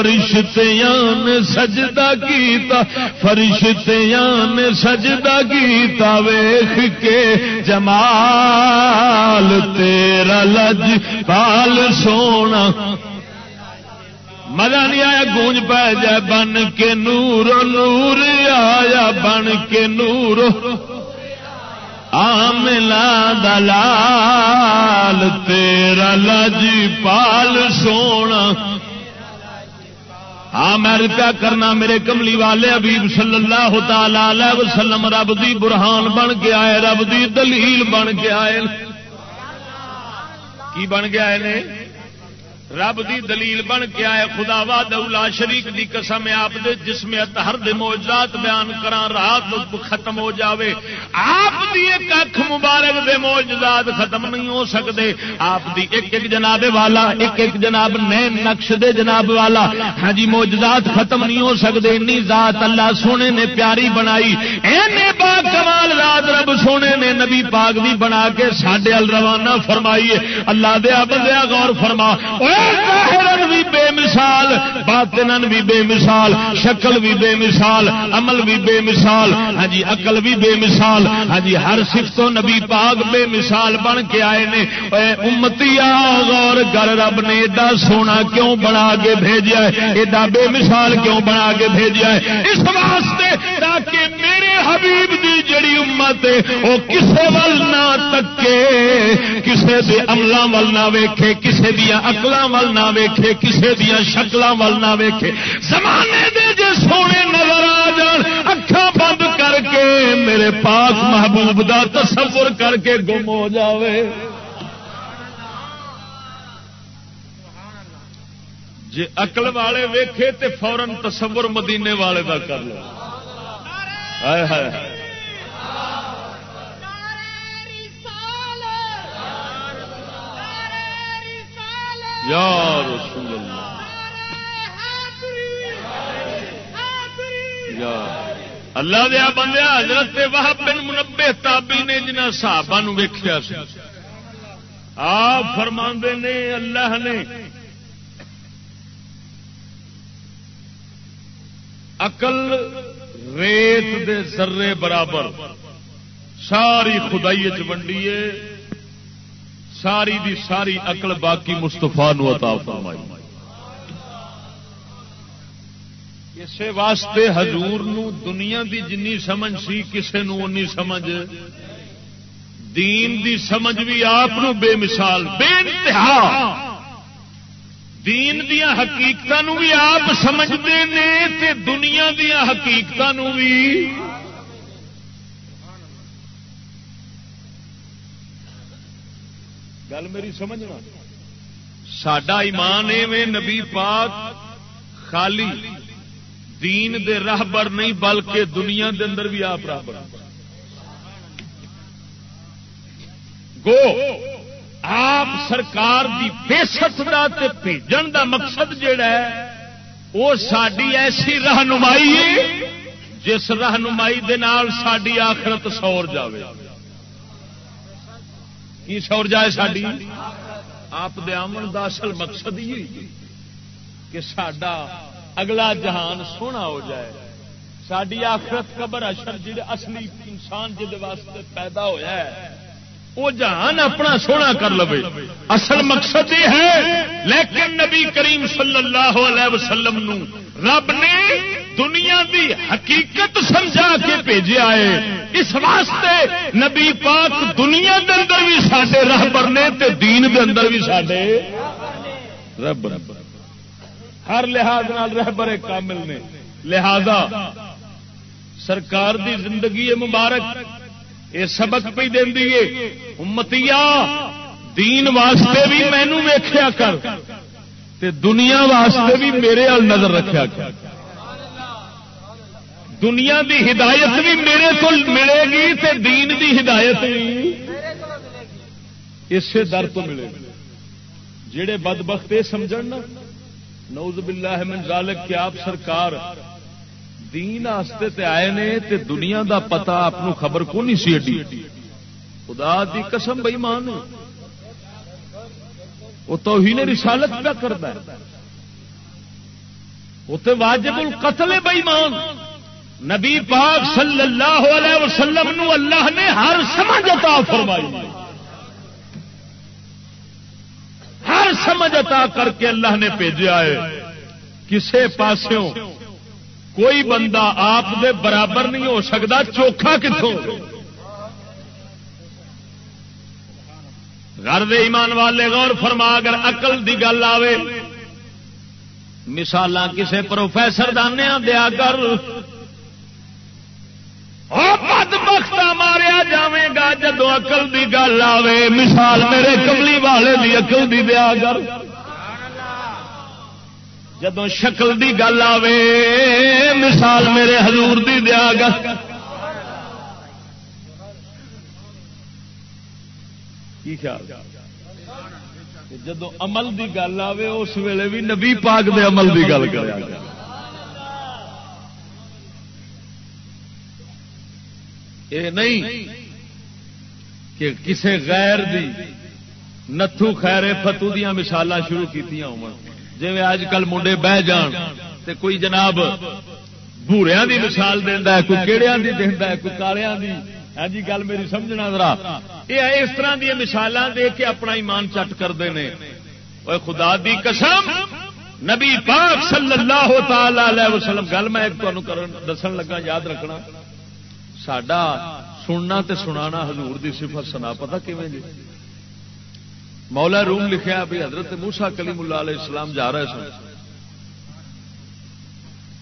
فرشتیاں نے سجدہ کیتا، فرشتیاں نے سجدہ کیتا ویخ کے جمال تیرا لج پال سونا۔ مزہ نہیں آیا، گونج پہ جائے، بن کے نور نور آیا، بن کے نور۔ آملا دلال تیرا لجی پال سونا۔ ہاں میں کیا کرنا میرے کملی والے ابیب صلی اللہ تعالی وسلم، رب دی برہان بن کے آئے، رب دی دلیل بن کے آئے۔ کی بن کے آئے نے؟ رب دی دلیل بن کے آئے، خدا وا دولا شریک دی قسم آپ دے جسم ہر دے موجات بیان کرا رات ختم ہو جاوے۔ آپ دی ایک اکھ مبارک دے موجات ختم نہیں ہو سکتے آپ دی ایک ایک جناب والا، ایک ایک جناب نین نقش دے جناب والا۔ ہاں جی موجات ختم نہیں ہو سکتے انی ذات اللہ سونے نے پیاری بنائی۔ اینے با کمال رات رب سونے نے نبی پاک بھی بنا کے ساڈے ال روانہ فرمائیے۔ اللہ دیا بندیا غور فرما۔ اوے بھی بے مثال باطن بھی بے مثال، شکل بھی بے مثال، عمل بھی بے مثال ہاں جی اقل بھی بے مثال ہاں جی ہر سکھ نبی پاک بے مثال بن کے آئے نے۔ اے امتی غور گر رب نے ایڈا سونا کیوں بنا کے بھیجا ہے؟ ایڈا بے مثال کیوں بنا کے بھیجا ہے؟ اس واسطے تاکہ میرے حبیب دی جڑی امت ہے، وہ کسے ول نہ تکے، کسے دے عملاں ول نہ ویکھے، کسے دیا عقلاں ول نہ ویکھے، کسے دیا شکلاں ول نہ ویکھے۔ زمانے دے جے سونے نظر آ جان، اکھاں بند کر کے میرے پاک محبوب دا تصور کر کے گم ہو جاوے۔ جی اقل والے ویکھے تے فورن تصور مدینے والے کا کر لو ہائے ہائے۔ یا رسول اللہ۔ یا اللہ دیا بندیا، حضرت وہاب بن منبے تابی نے جنہ صحابہ نو ویکھیا سی۔ آپ فرماندے نے اللہ نے اقل ریت دے ذرے برابر ساری خدائی چنڈی ہے۔ ساری دی ساری اقل باقی مستفا عطا فرمائی۔ اسے واسطے حضور نو دنیا دی جنی سمجھ سی، کسے نو انی سمجھ۔ دین دی سمجھ بھی آپ بے مثال، بے انتہا۔ دین دیا حقیقت بھی آپ سمجھتے ہیں تے دنیا دیا حقیقت بھی گل میری سمجھنا۔ سڈا ایمان ایویں نبی پاک خالی دین دے راہبر نہیں، بلکہ دنیا دے اندر بھی آپ راہبر گو، آپ سرکار دی بےست کا بھیجن دا مقصد جڑا ہے وہ ساری ایسی رہنمائی ہے جس رہنمائی دے نال ساری آخرت سور جاوے۔ کی سور جائے ساری آپ دے آمن دا اصل مقصد ہی کہ سڈا اگلا جہان سونا ہو جائے۔ ساری آخرت قبر اشر جی اصلی انسان جہد واسطے پیدا ہوا ہے وہ جہان اپنا سونا کر لو اصل مقصد یہ ہے لیکن نبی کریم صلی اللہ علیہ وسلم نو رب نے دنیا دی حقیقت سمجھا کے بھیجا ہے۔ اس واسطے نبی پاک دنیا بھی سڈے رہبر نے تے دین دے اندر بھی سڈے رب ہر لحاظ رہبر کامل نے۔ لہذا سرکار دی زندگی مبارک، یہ سبق پہ دینی ہے۔ امتیا دین واسطے بھی مینو ویخیا کر۔ تے دنیا واسطے بھی میرے ال نظر رکھا کر۔ دنیا دی ہدایت بھی میرے کو ملے گی تے دین دی ہدایت بھی۔ اسی در تو ملے گی۔ جہے بد بخت یہ سمجھ نوز باللہ من ذالک کہ آپ سرکار دین آستے تے آئے نے تے دنیا دا پتا آپ خبر کو نہیں سی ایڈی خدا دی قسم بئی مان وہ تو ہی نے رسالت پہ کرتا ہے۔ وہ واجب القتل بئی مان نبی پاک صلی اللہ علیہ وسلم نو اللہ نے ہر سمجھ عطا فرمائی۔ سمجھ عطا کر کے اللہ نے بھیجا ہے۔ کسے پاسوں کوئی بندہ آپ دے برابر نہیں ہو سکتا، چوکھا کتوں گھر دے ایمان والے غور فرما، اگر اقل دی گل آوے مثال کسے پروفیسر دانے دیا کر۔ بخت ماریا جائے گا جدو اقل دی گل آوے۔ مثال میرے کملی والے دی اقل دی دیا کر جدو شکل دی گل آوے، مثال میرے حضور دی دیا گا کی خیال؟ جدو عمل دی گل آوے، اس ویلے بھی نبی پاک دے عمل دی گل کر یہ نہیں کہ کسے غیر دی نتھو خیرے فتو دیا مثال شروع کی جی اج کل منڈے بہ جان تے کوئی جناب بوریا دی مثال دینا ہے، کوئی کہڑیا دی دینا ہے، کوئی کالیا دی۔ ہاں جی گل میری سمجھنا ذرا۔ یہ اس طرح دیا مثال دے کے اپنا ایمان چٹ کرتے ہیں خدا دی قسم، نبی پاک صلی اللہ تعالی علیہ وسلم، گل میں ایک دسن لگا، یاد رکھنا۔ سڈا سننا تے سنانا حضور دی صفت سنا پتا کیون جی مولا روم لکھا بھی حضرت موسا کلیم اللہ علیہ السلام جا رہے سن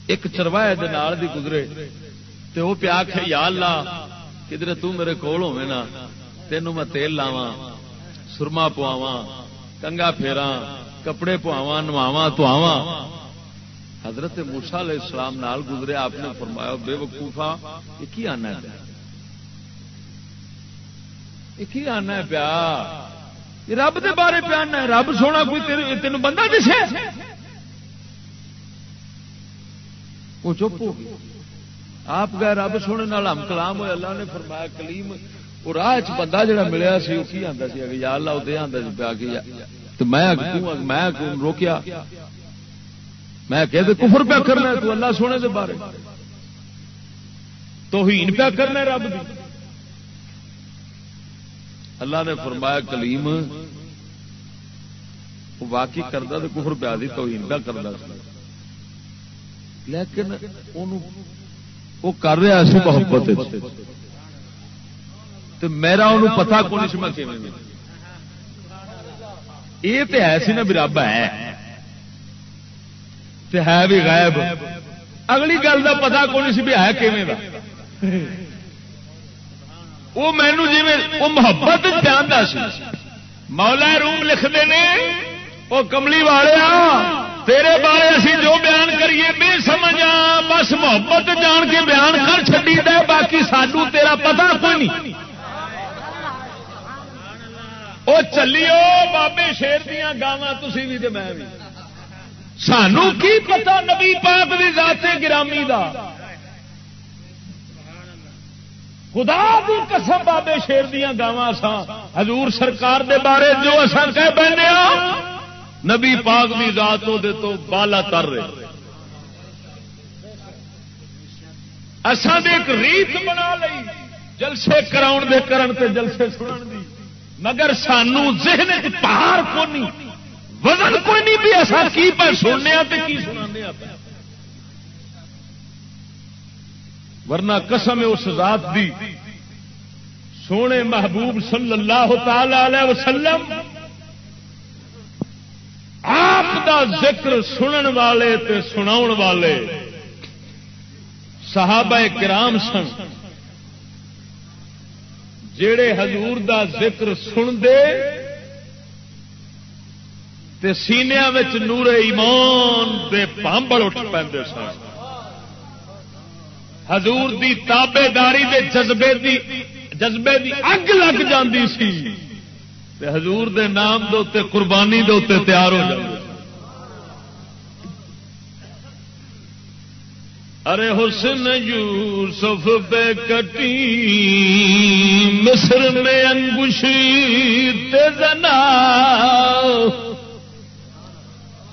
ایک چرواہے دی گزرے تے وہ پیا کہ یا اللہ کدھر تیرے کول ہوے نا تینوں میں تیل لاوا سرما پواوا کنگا پھیرا کپڑے پواوا نواوا تواوا حضرت موسا علیہ السلام نال گزرے، آپ نے فرمایا، بے وقوفا یہ کی آنا ہے پیا یہ کی آنا ہے پیا رب دے بارے پیا آنا ہے۔ رب سونا کوئی تین بندہ دسے وہ چپ ہو گیا آپ گئے، رب سونے نال ہم کلام ہوئے۔ اللہ نے فرمایا، کلیم، وہ راہ چ بندہ جڑا ملیا سی، وہ کی آتا سی؟ یا اللہ، وہ آتا سی پیا کہ میں روکیا۔ میں کہ کفر پیا کرنا تو اللہ سونے دے بارے۔ تو ہین پیا کرنا رب دی۔ اللہ نے فرمایا، کلیم واقعی کرتا تو کفر پیا دی تو ہین پیا کرتا لیکن وہ کر رہا سی محبت تو میرا انہوں پتا کون سی میں یہ تو ہے سی نا بھی رب ہے ہے بھی غائب۔ اگلی گل کا پتا کون سی بھی ہے کہ وہ مینو جی وہ محبت جانتا سی۔ مولا روم لکھتے ہیں وہ کملی والے تیرے بارے اسی جو بیان کریے، بے سمجھ بس محبت جان کے بیان کر چڈی دے، باقی سانو تیرا پتا کوئی نہیں۔ وہ چلیو، بابے شیر دیا گاوا تھی بھی میں بھی۔ سانو کی پتا نبی پاک بھی ذات گرامی دا؟ خدا دی قسم بابے شیر دیا گاوا سا حضور سرکار دے بارے جو اصا کہہ پہنے ہاں، نبی پاک بھی ذات دے تو بالا تر رہے۔ اصل ایک ریت بنا لی جلسے کراؤ دے کرن تے جلسے سنن دی۔ مگر سانو ذہن پہاڑ کو نہیں وزن کوئی نہیں بھی ایسا کی پہ سننے کی سنا ورنہ قسم اس ذات دی، سونے محبوب صلی اللہ تعالی علیہ وسلم، آپ دا ذکر سنن والے تے سناؤ والے صحابہ کرام سن جڑے حضور دا ذکر سن دے تے سینیا نور ایمان دے پامبڑ اٹھ پہ سن۔ حضور دی تابے داری دے جذبے دی جذبے دی اگ لگ جاندی سی۔ تے حضور دے نام دے قربانی دے تیار ہو جائے ارے حسن یوسف پہ کٹی، مصر میں انگوشی تنا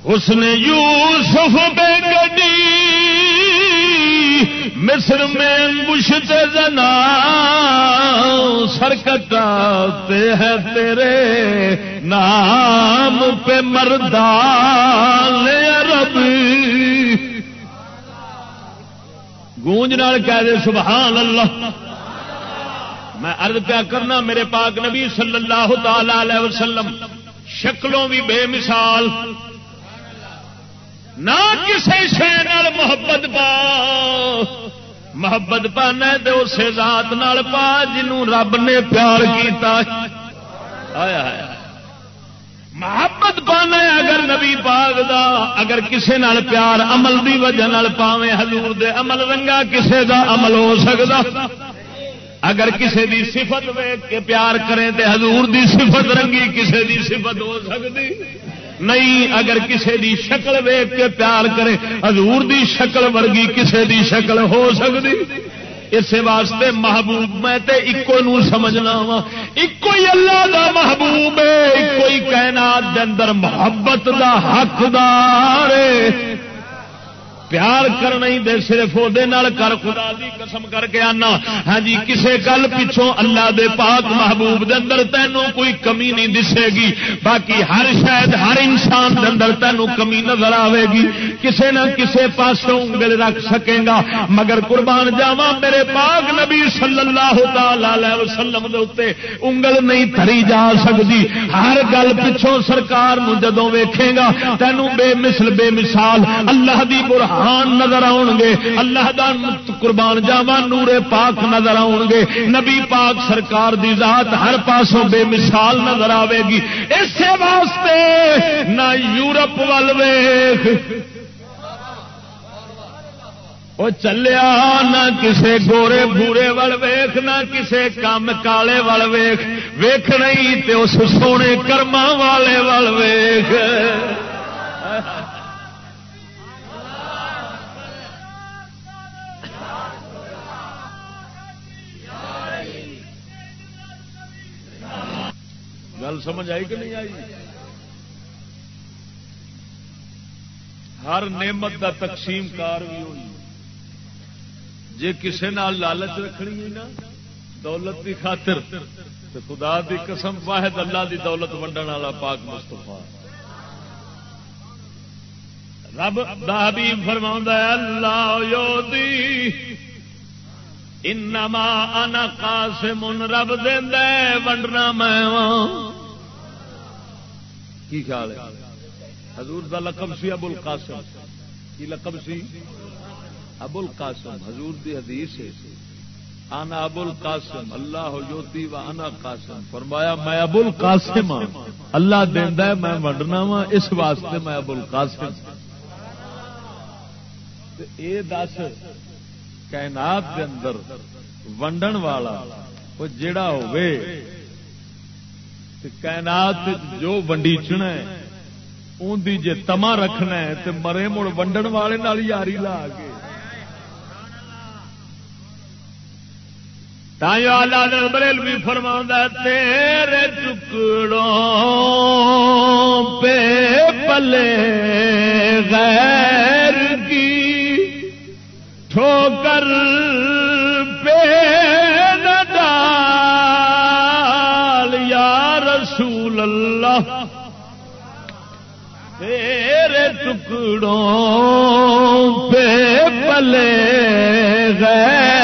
حسن یوسف پہ کٹی مصر میں انگوش تنا سرکٹاتے ہیں تیرے نام پہ مردان عرب گونج نال کہہ دے، سبحان اللہ۔ میں ارد پیا کرنا، میرے پاک نبی صلی اللہ تعالی علیہ وسلم، شکلوں بھی بے مثال۔ نہ کسی شہر محبت پا۔ محبت پانا تو اسے ذات نال پا جنوں رب نے پیار کیتا۔ آیا آیا محبت پانا اگر نبی پاک دا، اگر کسے نال پیار عمل دی وجہ نال پاوے حضور دے عمل رنگا کسے دا عمل ہو سکتا اگر کسے دی صفت ویگ کے پیار کریں تے حضور دی صفت رنگی کسے دی صفت ہو سکتی نہیں اگر کسے دی شکل ویگ کے پیار کرے، حضور دی شکل ورگی کسے دی شکل ہو سکتی اس واسطے محبوب، میں تے ایکو نو سمجھنا وا ایکو ہی اللہ دا محبوب ہے ایکو ہی کائنات دے اندر محبت دا حقدار پیار کرنا ہی دے صرف وہ کر خدا دی قسم کر کے آنا۔ ہاں جی کسے گل پچھوں اللہ دے پاک محبوب دے اندر تینوں کوئی کمی نہیں دسے گی۔ باقی ہر شاید ہر انسان دے اندر تینوں کمی نظر آئے گی۔ کسے نہ کسے پاسوں انگل رکھ سکے گا۔ مگر قربان جاوا میرے پاک نبی صلی اللہ تعالی وسلم دے اتنے انگل نہیں تھری جا سکتی ہر گل پچھوں سرکار جدوں ویکھے گا، تینوں بے مثل، بے مثال اللہ دی برہان برہان نظر آؤ گے اللہ دا قربان جاوا نورے پاک نظر آؤ گے نبی پاک سرکار دی ذات ہر پاسوں بے مثال نظر آئے گی۔ اس واسطے نہ یورپ ول ویخ وہ چلیا نہ کسے گورے بورے ول ویخ نہ کسے کام کالے ول ویخ ویخ نہیں تے اس سونے کرما والے ول ویخ گل سمجھ آئی کہ نہیں آئی؟ ہر نعمت دا تقسیم کار بھی ہوئی۔ جی کسی نال لالچ رکھنی ہے نا، دولت کی خاطر تو خدا دی قسم واحد اللہ دی دولت ونڈن والا پاک مستفا رب دابی فرما اللہ یو دی انما انا قاسم رب دے ونڈنا میں کی خیال ہے؟ حضور دا لقب سی ابو القاسم. کی لقب سی؟ ابو القاسم. حضور دی حدیث ہے۔ آنا ابو القاسم. اللہ جوتی و انا قاسم. فرمایا، میں ابو القاسم ہاں۔ اللہ دینا میں ونڈنا وا ہاں۔ اس واسطے میں ابو القاسم۔ اے دس، کائنات دے اندر ونڈن والا، وہ جڑا ہوئے کائنات جو ونڈیچنا ہے ان دی جے تما رکھنا ہے، تے مرے مڑ ونڈن والے نال یاری لا کے۔ تائیو اللہ بریل بھی فرما تیرے ٹکڑوں پہ پلے غیر کی ٹھوکر تیرے ٹکڑوں پہ پلے گئے۔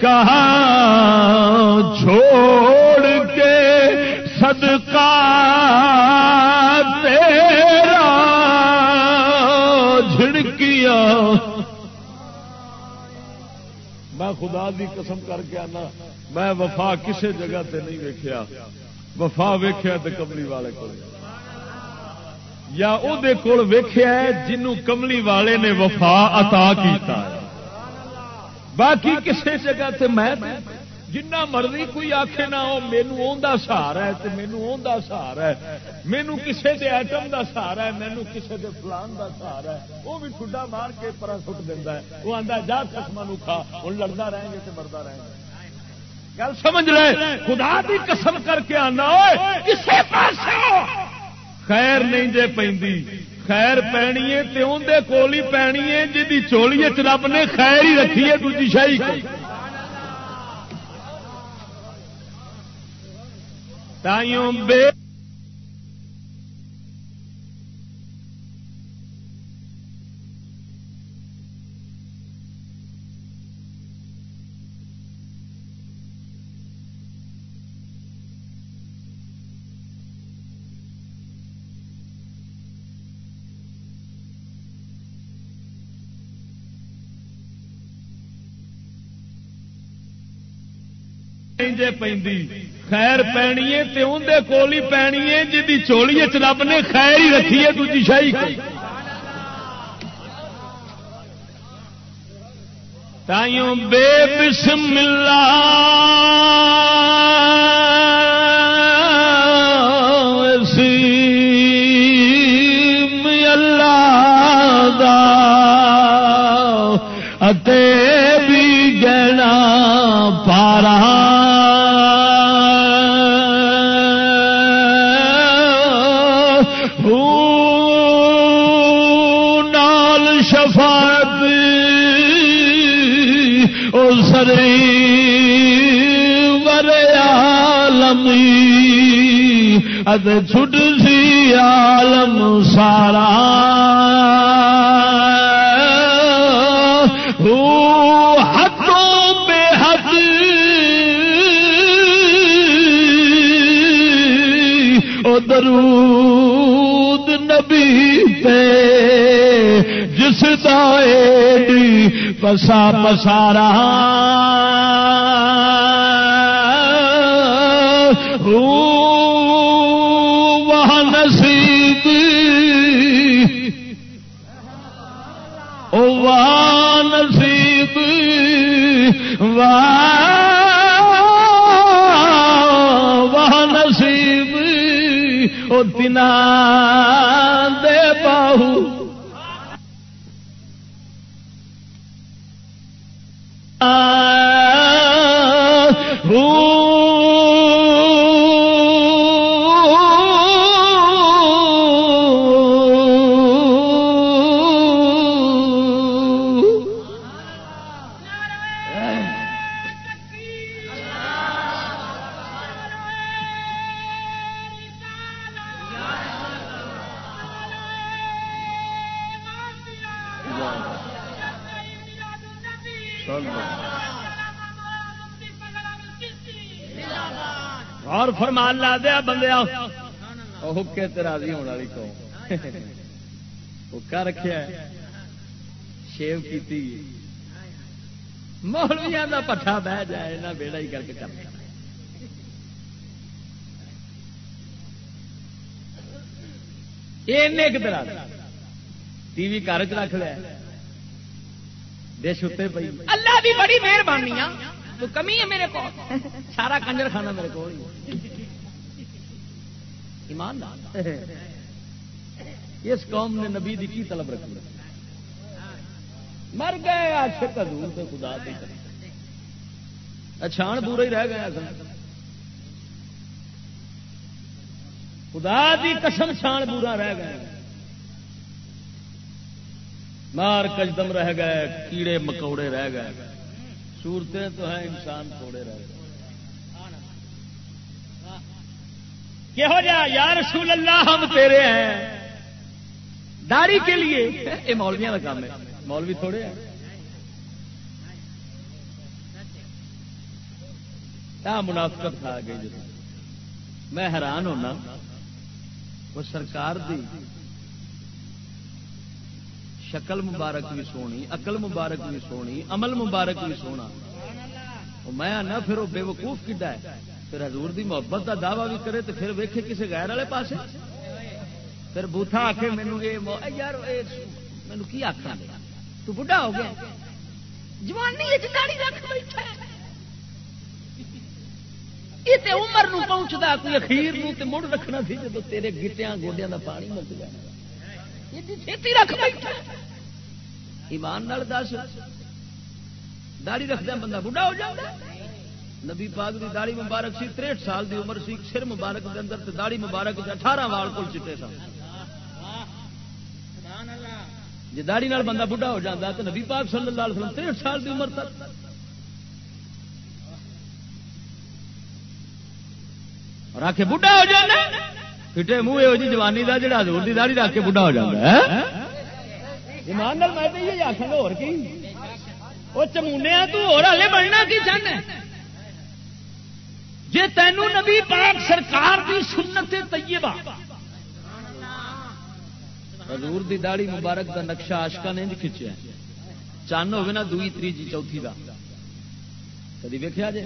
کہا چھوڑ کے صدقہ تیرا جھڑکیا میں خدا دی قسم کر کے آنا، میں وفا کسی جگہ تے نہیں ویکیا وفا ویخیا تو کملی والے کو یا وہ ویخیا جنوں کملی والے نے وفا عطا کیتا ہے۔ باقی کسی جگہ تے میں جنہ مرضی کوئی آخے نہ ہو مینو سہارا ہے تو مینو سہارا ہے۔ مینو کسی دے ایٹم دا سہارا ہے مینو کسی دے فلان دا سہارا ہے۔ وہ بھی ٹھڈا مار کے پرا سٹ دینا ہے۔ وہ آتا جا قسم کھا ہوں لڑتا رہیں گے تو مردا رہیں گے۔ گل سمجھ لے، خدا دی قسم کر کے آنا کسی پاس خیر نہیں جے پہ خیر پینی ہے تے اندر کول ہی پینی ہے جی چولی رب نے خیر ہی رکھی ہے دوجی شاہی تائیوں بے جے خیر پینی ہے تے اندے کول ہی پینی ہے جی چولی رب نے خیر ہی رکھی ہے، دوجی شاہی تائیوں بے بسم اللہ۔ اد چھٹ سی عالم سارا۔ ہاتھوں بے حد درود نبی تے جس دائے پسا پسارا۔ وہ وہ نصیب او تنا دے باہو۔ دیا بندیا. حکے راضی ہونے والی کو حکا رکھا شیو کی مولویا کا پٹھا بہ جائے نہ بیڑا ہی کر کے کر ٹی وی گھر چ رکھ لیا. ڈش اتنے پی اللہ بھی بڑی مہربانی تو کمی ہے میرے کو سارا کنجر کھانا میرے کو ایمان اس قوم نے نبی دی کی طلب رکھی؟ مر گئے عاشق حضور سے خدا دی اچھان پورا ہی رہ گیا خدا دی قسم چھان پورا رہ گئے مار کجدم رہ گئے، کیڑے مکوڑے رہ گئے۔ صورتیں تو ہیں انسان تھوڑے رہ گئے۔ کہو جا یا رسول اللہ ہم تیرے ہیں۔ داڑھی کے لیے۔ یہ مولویا کا کام ہے۔ مولوی تھوڑے ہیں۔ کیا منافقت کھا گئی جی۔ میں حیران ہونا، وہ سرکار دی شکل مبارک بھی سونی اقل مبارک بھی سونی، عمل مبارک بھی سونا۔ میں آنا، پھر وہ بے وقوف کڈا ہے۔ پھر حضور دی محبت کا دعوی بھی کرے تو پھر ویکھے کسی غیر والے پاس پھر بوتھا آ کے مینو یار مینو کی آخنا تو بڑھا ہو گیا۔ جوانی رکھ بیٹھا یہ عمر نو پہنچتا کوئی اخیر نو تے مڑ رکھنا سی جب تیرے گٹیا گوڈیا کا پانی مک جانا رکھ بیٹھا ایمان دس۔ داڑی رکھدہ بندہ بڑھا ہو جاتا نبی پاک دی داڑی مبارک سی تریٹ سال دی عمر سی، سر مبارک دے اندر تے داڑی مبارک دے اٹھارہ وال کل چٹے سن۔ جی داڑی نال بندہ بڑھا ہو جاتا تو نبی پاک صلی اللہ علیہ وسلم تریٹ سال دی عمر تک۔ اور آ کے بڑھا ہو جانا پھٹے منہ یہ جی جوانی کا جڑا حضور دی داڑی رکھ کے بڑھا ہو جاتا ہے؟ ایمان میں تو یہ آخا گا، اور کی؟ وہ چمونے تو اور ہلے بننا کی چاہنا جی تینوں نبی پاک سرکار دی سنت طیبہ، حضور دی داڑی مبارک دا نقشہ آشکا نے کھچیا چند ہوگی نا دوئی تری جی چوتھی دا۔ کدی ویکیا جے؟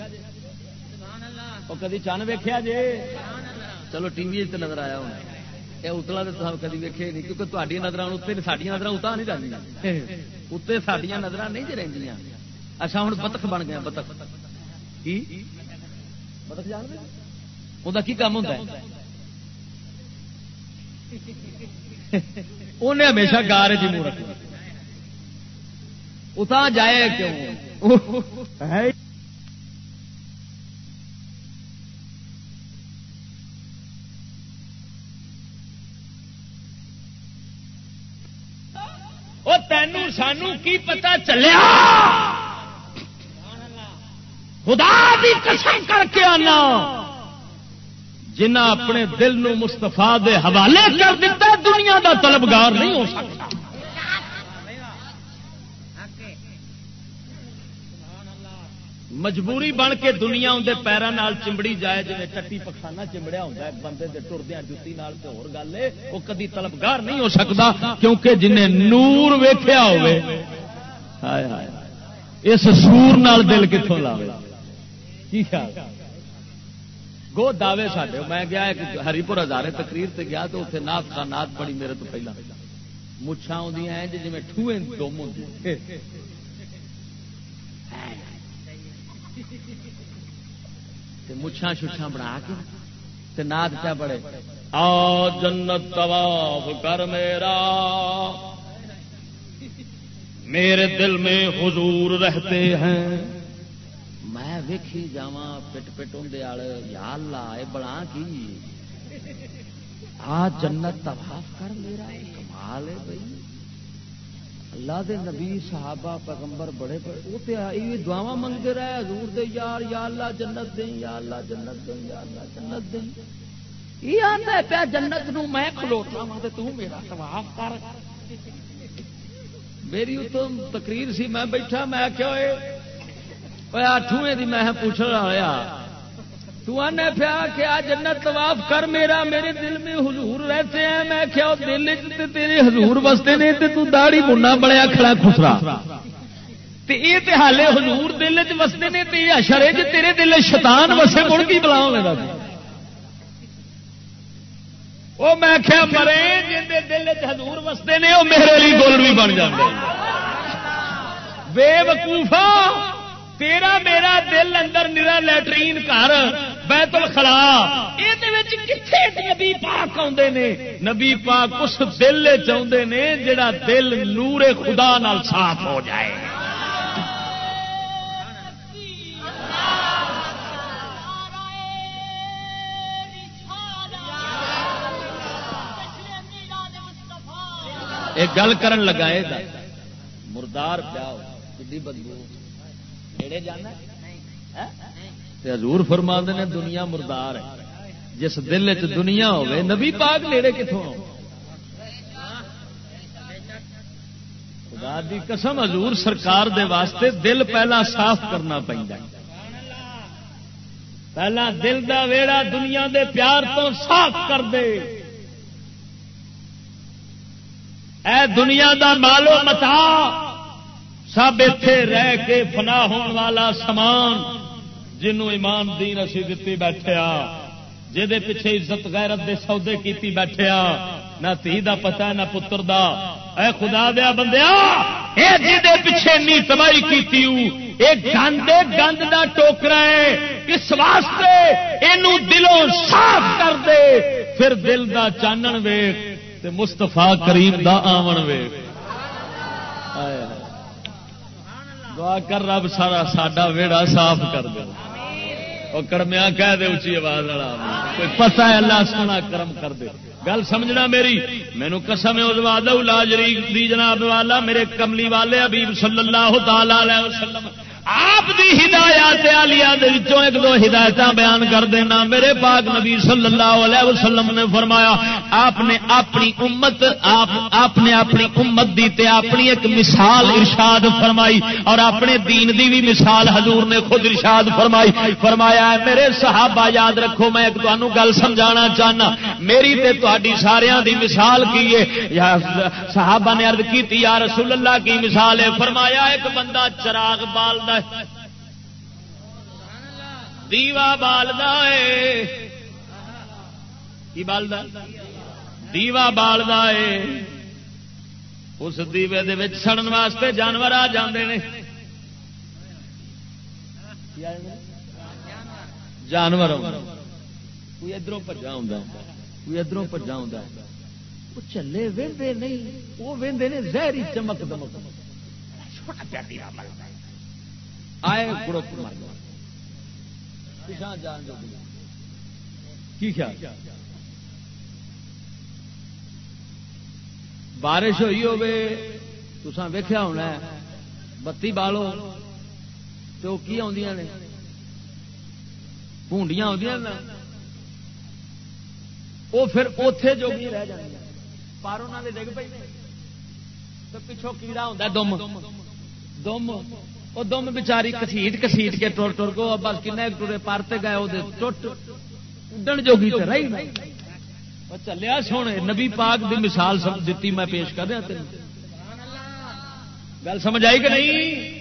وہ کدی چند ویکیا جے؟ چلو ٹی وی نظر آیا ہونا۔ یہ اتلا تو سب کدی ویکے نہیں، کیونکہ تاری نظر اتنے سڈیا نظر اتنا نہیں رہی اتنے سڈیا نظر نہیں جی رہی اچھا ہوں بتخ بن گیا بتخ۔ کی؟ جان وہ کی کام ہوتا ہے۔ *laughs* انہیں ہمیشہ گار جی منہ رکھنا۔ اتنا جائے کیوں؟ *laughs* وہ تینوں سانو کی پتا چلیا؟ خدا بھی قسم کر کے آنا۔ جنہ اپنے دل نو مستفا دے حوالے کر دیتا دنیا دا طلبگار نہیں ہو سکتا۔ مجبوری بن کے دنیا اندر پیروں چمبڑی جائے جی چٹی پخانا چمڑیا ہوتا ہے، بندے کے ٹردیا جتی ہو گل ہے، وہ کدی طلبگار نہیں ہو سکتا، کیونکہ جنہیں نور ویخیا ہوئے اس سور نال دل کتوں لاوے؟ کی خیال گو دعوے ساڈے میں گیا ہری پور ہزارے تقریر سے گیا تو اتنے نات کا نات بڑی میرے تو پہلا۔ مچھا آدی جی ٹوئے دم ہوتی مچھا شچھا بنا کے ناد کیا بڑے آ جنت طواف کر میرا۔ میرے دل میں حضور رہتے ہیں۔ میں ویکھی جا پٹ پٹ ہوں یا اللہ یہ بڑا کی؟ آ جنت طواف کر میرا کمال ہے بھائی۔ اللہ دے نبی، صحابہ، پیغمبر بڑے بڑے وہ تو یہ دعوا منگتے رہے۔ حضور دے یار یا اللہ، جنت دیں یا اللہ، جنت دیں یا اللہ، جنت دیں یہ آتا ہے پیا جنت نو میں کھلوتا ہوں تو میرا سواف کر۔ میری تو تقریر سی، میں بیٹھا، میں کیا ہوئے اٹھویں دی میں پوچھنے والا تو آنے پیا کہ آ جنت طواف کر میرا میرے دل میں حضور رہتے ہیں میں کیا دل تیرے حضور بستے نے تو داڑی بننا بڑا کھڑا خسرا یہ تے حالے حضور دل چ وستے نے تے اشرے جی تیرے دل شیطان وسے مڑ کی بلا میرا وہ میں کیا مرے جی دل چ حضور وستے نے وہ میرے لیے گول بھی بن جاتے بے وقوفا تیرا میرا دل اندر نرا لٹرین گھر بیت الخلا۔ یہ نبی پاک آتے نے؟ نبی پاک اس دل چاہتے نے جڑا دل نور خدا نال صاف ہو جائے۔ ایک گل کرن لگا مردار پیا بدبو جانا ہاں؟ حضور فرما نے دنیا مردار ہے۔ جس دل چ دنیا ہوے نبی پاک نیڑے کتوں خدا دی قسم حضور سرکار دے واسطے دل پہلا صاف کرنا پہنتا پہلا دل دا ویڑا دنیا دے پیار تو صاف کر دے۔ اے دنیا دا مالو متا۔ سب اتے رہ کے فنا ہون والا سامان جنوں ایمان دین اسی دتی بیٹھے جہے پیچھے عزت غیرت دے سودے کیتی بیٹھے نہ تھی دا پتا نہ پتر دا۔ اے خدا دیا بندیا، اے جی پیچھے نی تباہی کی گند گند کا ٹوکرا ہے، اس واسطے یہ دلوں صاف کر دے، پھر دل دا چانن ویخ مستفا کریم دا آمن ویخ دعا کر رب سارا ساڈا ویڑا صاف کر دے۔ وہ کڑمیا کہہ دے اچھی آواز والا۔ کوئی پتا ہے اللہ سونا کرم کر دے۔ گل سمجھنا میری۔ مینو قسم ادواد لاجری دی جناب والا، میرے کملی والے ابیب صلی اللہ تعالی علیہ وسلم۔ آپ دی ہدایات آلیا ایک دو ہدایت بیان کر دینا۔ میرے پاک نبی صلی اللہ علیہ وسلم نے فرمایا، آپ نے اپنی امت، آپ نے اپنی امت دی تے اپنی ایک مثال ارشاد فرمائی اور اپنے دین دی بھی مثال حضور نے خود ارشاد فرمائی۔ فرمایا ہے، میرے صحابہ یاد رکھو، میں ایک تمہوں گل سمجھانا چاہنا۔ میری تے تاری سارا دی مثال کی ہے۔ صحابہ نے ارد کی یا رسول اللہ کی مثال ہے۔ فرمایا، ایک بندہ چراغ بالد دیوا بالدا ہے۔ کی بالدا دیوا بالدا ہے۔ اس دیوے دے سڑن واسطے جانور آ جاندے نے۔ جانور کوئی ادھر پجا ہوں کوئی ادھر پجا ہوں وہ چلے وے نہیں، وہ وے زہری چمک دمک چھوٹا پیاٹی آئے گروپ مر جان جو کی خیال؟ بارش ہوئی ہوسان ویخیا ہونا بتی بالو۔ تو کی آدی نے؟ پونڈیاں آدی نا وہ پھر اتے جو بھی رہ جائیں پر انہوں نے ڈگ پی تو پچھوں کیڑا ہوتا دم۔ دم۔ وہ دم بچاری کسیٹ کسیٹ کے ٹر ٹر کو بس کن ٹورے پارتے گئے وہ ٹوٹ اڈن جوگی تو رہی چلیا سونے، نبی پاک دی مثال دیتی میں پیش کر رہا تین گل سمجھ آئی کہ نہیں؟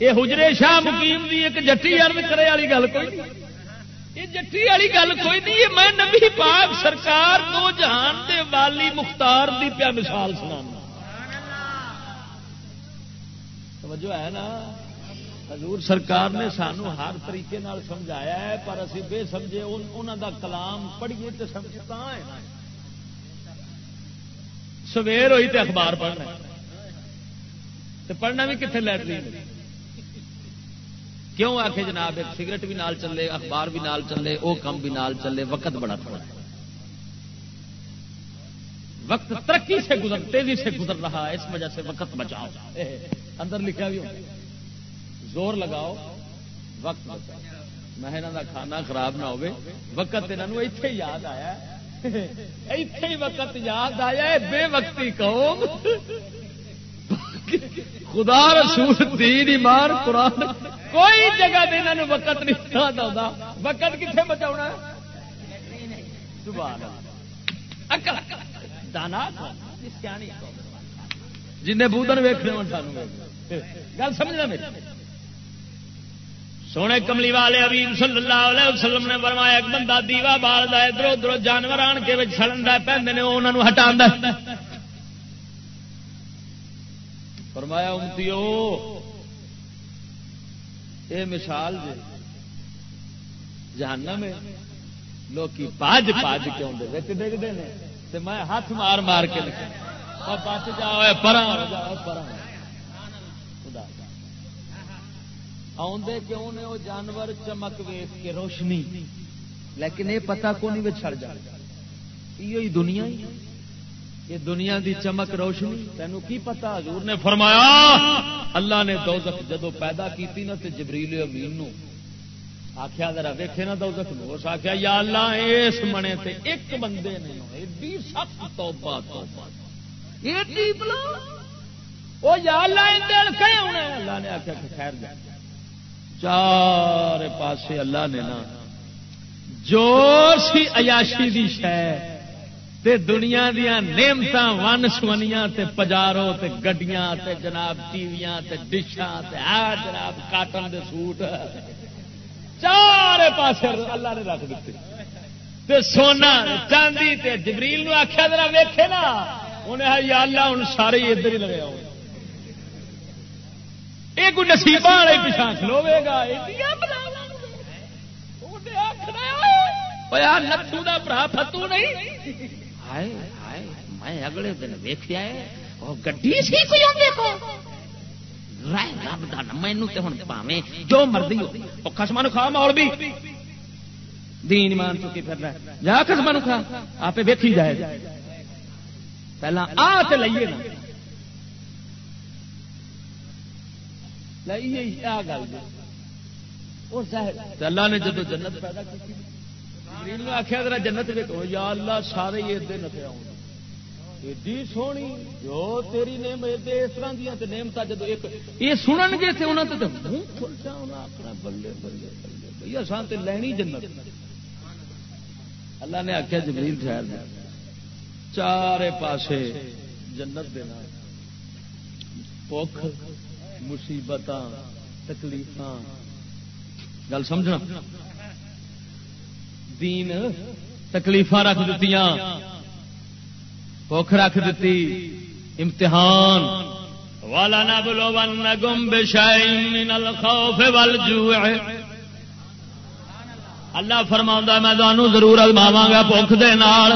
یہ حجرے شاہ مقیم دی ایک جٹی ارد کرے والی گل کوئی یہ جٹی والی گل کوئی نہیں میں نبی پاک سرکار دو جہان دے والی مختار دی پیا مثال سنا توجہ ہے نا؟ حضور سرکار نے سانو ہر طریقے نال سمجھایا ہے، پر اسی بے سمجھے انہوں دا کلام پڑھیے تو سمجھتا ہے۔ سویر ہوئی تے اخبار پڑھنا تے پڑھنا بھی کتنے لیٹرین کیوں آ کے جناب؟ ایک سگریٹ بھی نال چلے، اخبار بھی نال چلے وہ کم بھی نال چلے، وقت بڑا تھوڑا ہے۔ وقت ترقی سے گزر، تیزی سے گزر رہا ہے، اس وجہ سے وقت بچاؤ۔ اندر لکھا بھی زور لگاؤ، وقت بچاؤ۔ مہینہ کا کھانا خراب نہ ہوئے۔ وقت انہوں اتے یاد آیا اتے وقت یاد آیا بے وقتی قوم۔ خدا رسول دین ایمان قرآن کوئی جگہ دے وقت نہیں آتا وقت کتنے بچا دانا جن بودن ویخنے ہو سان گل سمجھنا میری؟ سونے کملی والے ابھی صلی اللہ علیہ وسلم نے فرمایا، ایک بندہ دیوا بال ادھر ادھر جانور آن کے سڑن پہ انہوں ہٹا فرمایا، امتیو یہ مثال جی جہانا میں لوگ پاج پاج کے آدھے ڈگتے ہیں تو میں ہاتھ مار مار کے لکھا۔ بچ جاؤ پر آدھے کیوں نے وہ جانور چمک ویس کے روشنی؟ لیکن یہ پتا کو نہیں چڑ جائے؟ یہ دنیا ہی۔ یہ دنیا دی چمک روشنی تینوں کی پتا حضور نے فرمایا، اللہ نے دوزخ جدو پیدا کیتی نا تے جبریل امین نو آخیا ذرا ویکھے نا دوزخ نو۔ اس آخیا یا اللہ، اس منے تے ایک بندے نے ایڈی سخت توبہ توبہ۔ ایڈی بلا۔ او یا اللہ اندر کہے ہونے اللہ نے آخیا کہ خیر جا۔ چار پاسے اللہ نے نا، جو سی عیاشی دی شے تے دنیا دیا نعمت ون سونیاں تے پجارو تے گڈیاں تے جناب ٹیویاں تے ڈشاں تے آ جناب کاٹن دے سوٹ۔ چار پاسے اللہ نے رکھ دیتے۔ تے سونا چاندی تے جبریل نو آخیا ذرا ویکھے نا۔ انہیں یا اللہ ہوں سارے ادھر ہی لگے آؤ یہ کوئی نصیبہ والے پیچھا کھلوے گا۔ نتو کا برا فتو نہیں۔ میں اگلے دن ویخیا گڈی سی کوئی رب مینو تو ہوں پاوے جو مرضی ہو خسما کھا مول بھی دین مان چکی پھر جا خسما کھا آپ ویکھی جائے پہلا آ لئیے نا اللہ نے جب جنت پیدا کی جبریل نے آخیا ذرا جنت ویکو یا اللہ، سارے ہی ادے نتے آؤ ایڈی سونی جو تیری نیم اس طرح دیا نعمت جب ایک، یہ سنن گے تھے انہوں نے منہ کھل کھلتا اپنا بلے بلے بلے بھائی اصل تو لینی جنت۔ اللہ نے آخیا جبریل ٹھہر دیا چار پاسے جنت دینا پوکھ مصیبت تکلیف گل سمجھنا؟ دین تکلیف رکھ دیتی بخ رکھ دیتی امتحان۔ والا نہ بلو ون گم بشائن الخوف والجوع۔ اللہ فرما میں تمہوں ضرور ازماوا گا بخ دے نال،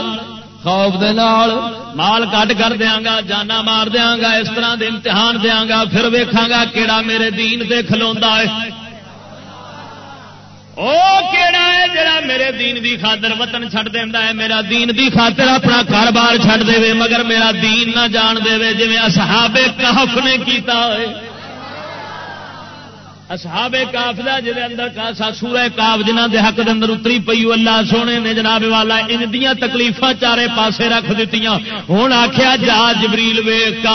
خوف دے نال، مال کٹ کر دیا گا جانا مار دیا گا اس طرح دے امتحان دیا گا پھر ویکھاں گا کیڑا میرے دین تے کھلوندا ہے۔ کیڑا ہے جڑا میرے دین دی خاطر وطن چھڑ دینا ہے؟ میرا دین دی خاطر اپنا کاروبار چھڑ دے مگر میرا دین نہ جان دے جی اصحاب کہف نے کیتا ہے۔ اصحاب کاف دا جے اندر کاسا سورہ کاف جنہ دے حق دے اندر اتری پئی اللہ سونے نے جناب والا ان دیاں تکلیفاں چارے پاسے رکھ دتیاں۔ ہن آکھیا، جا جبریل ویکھ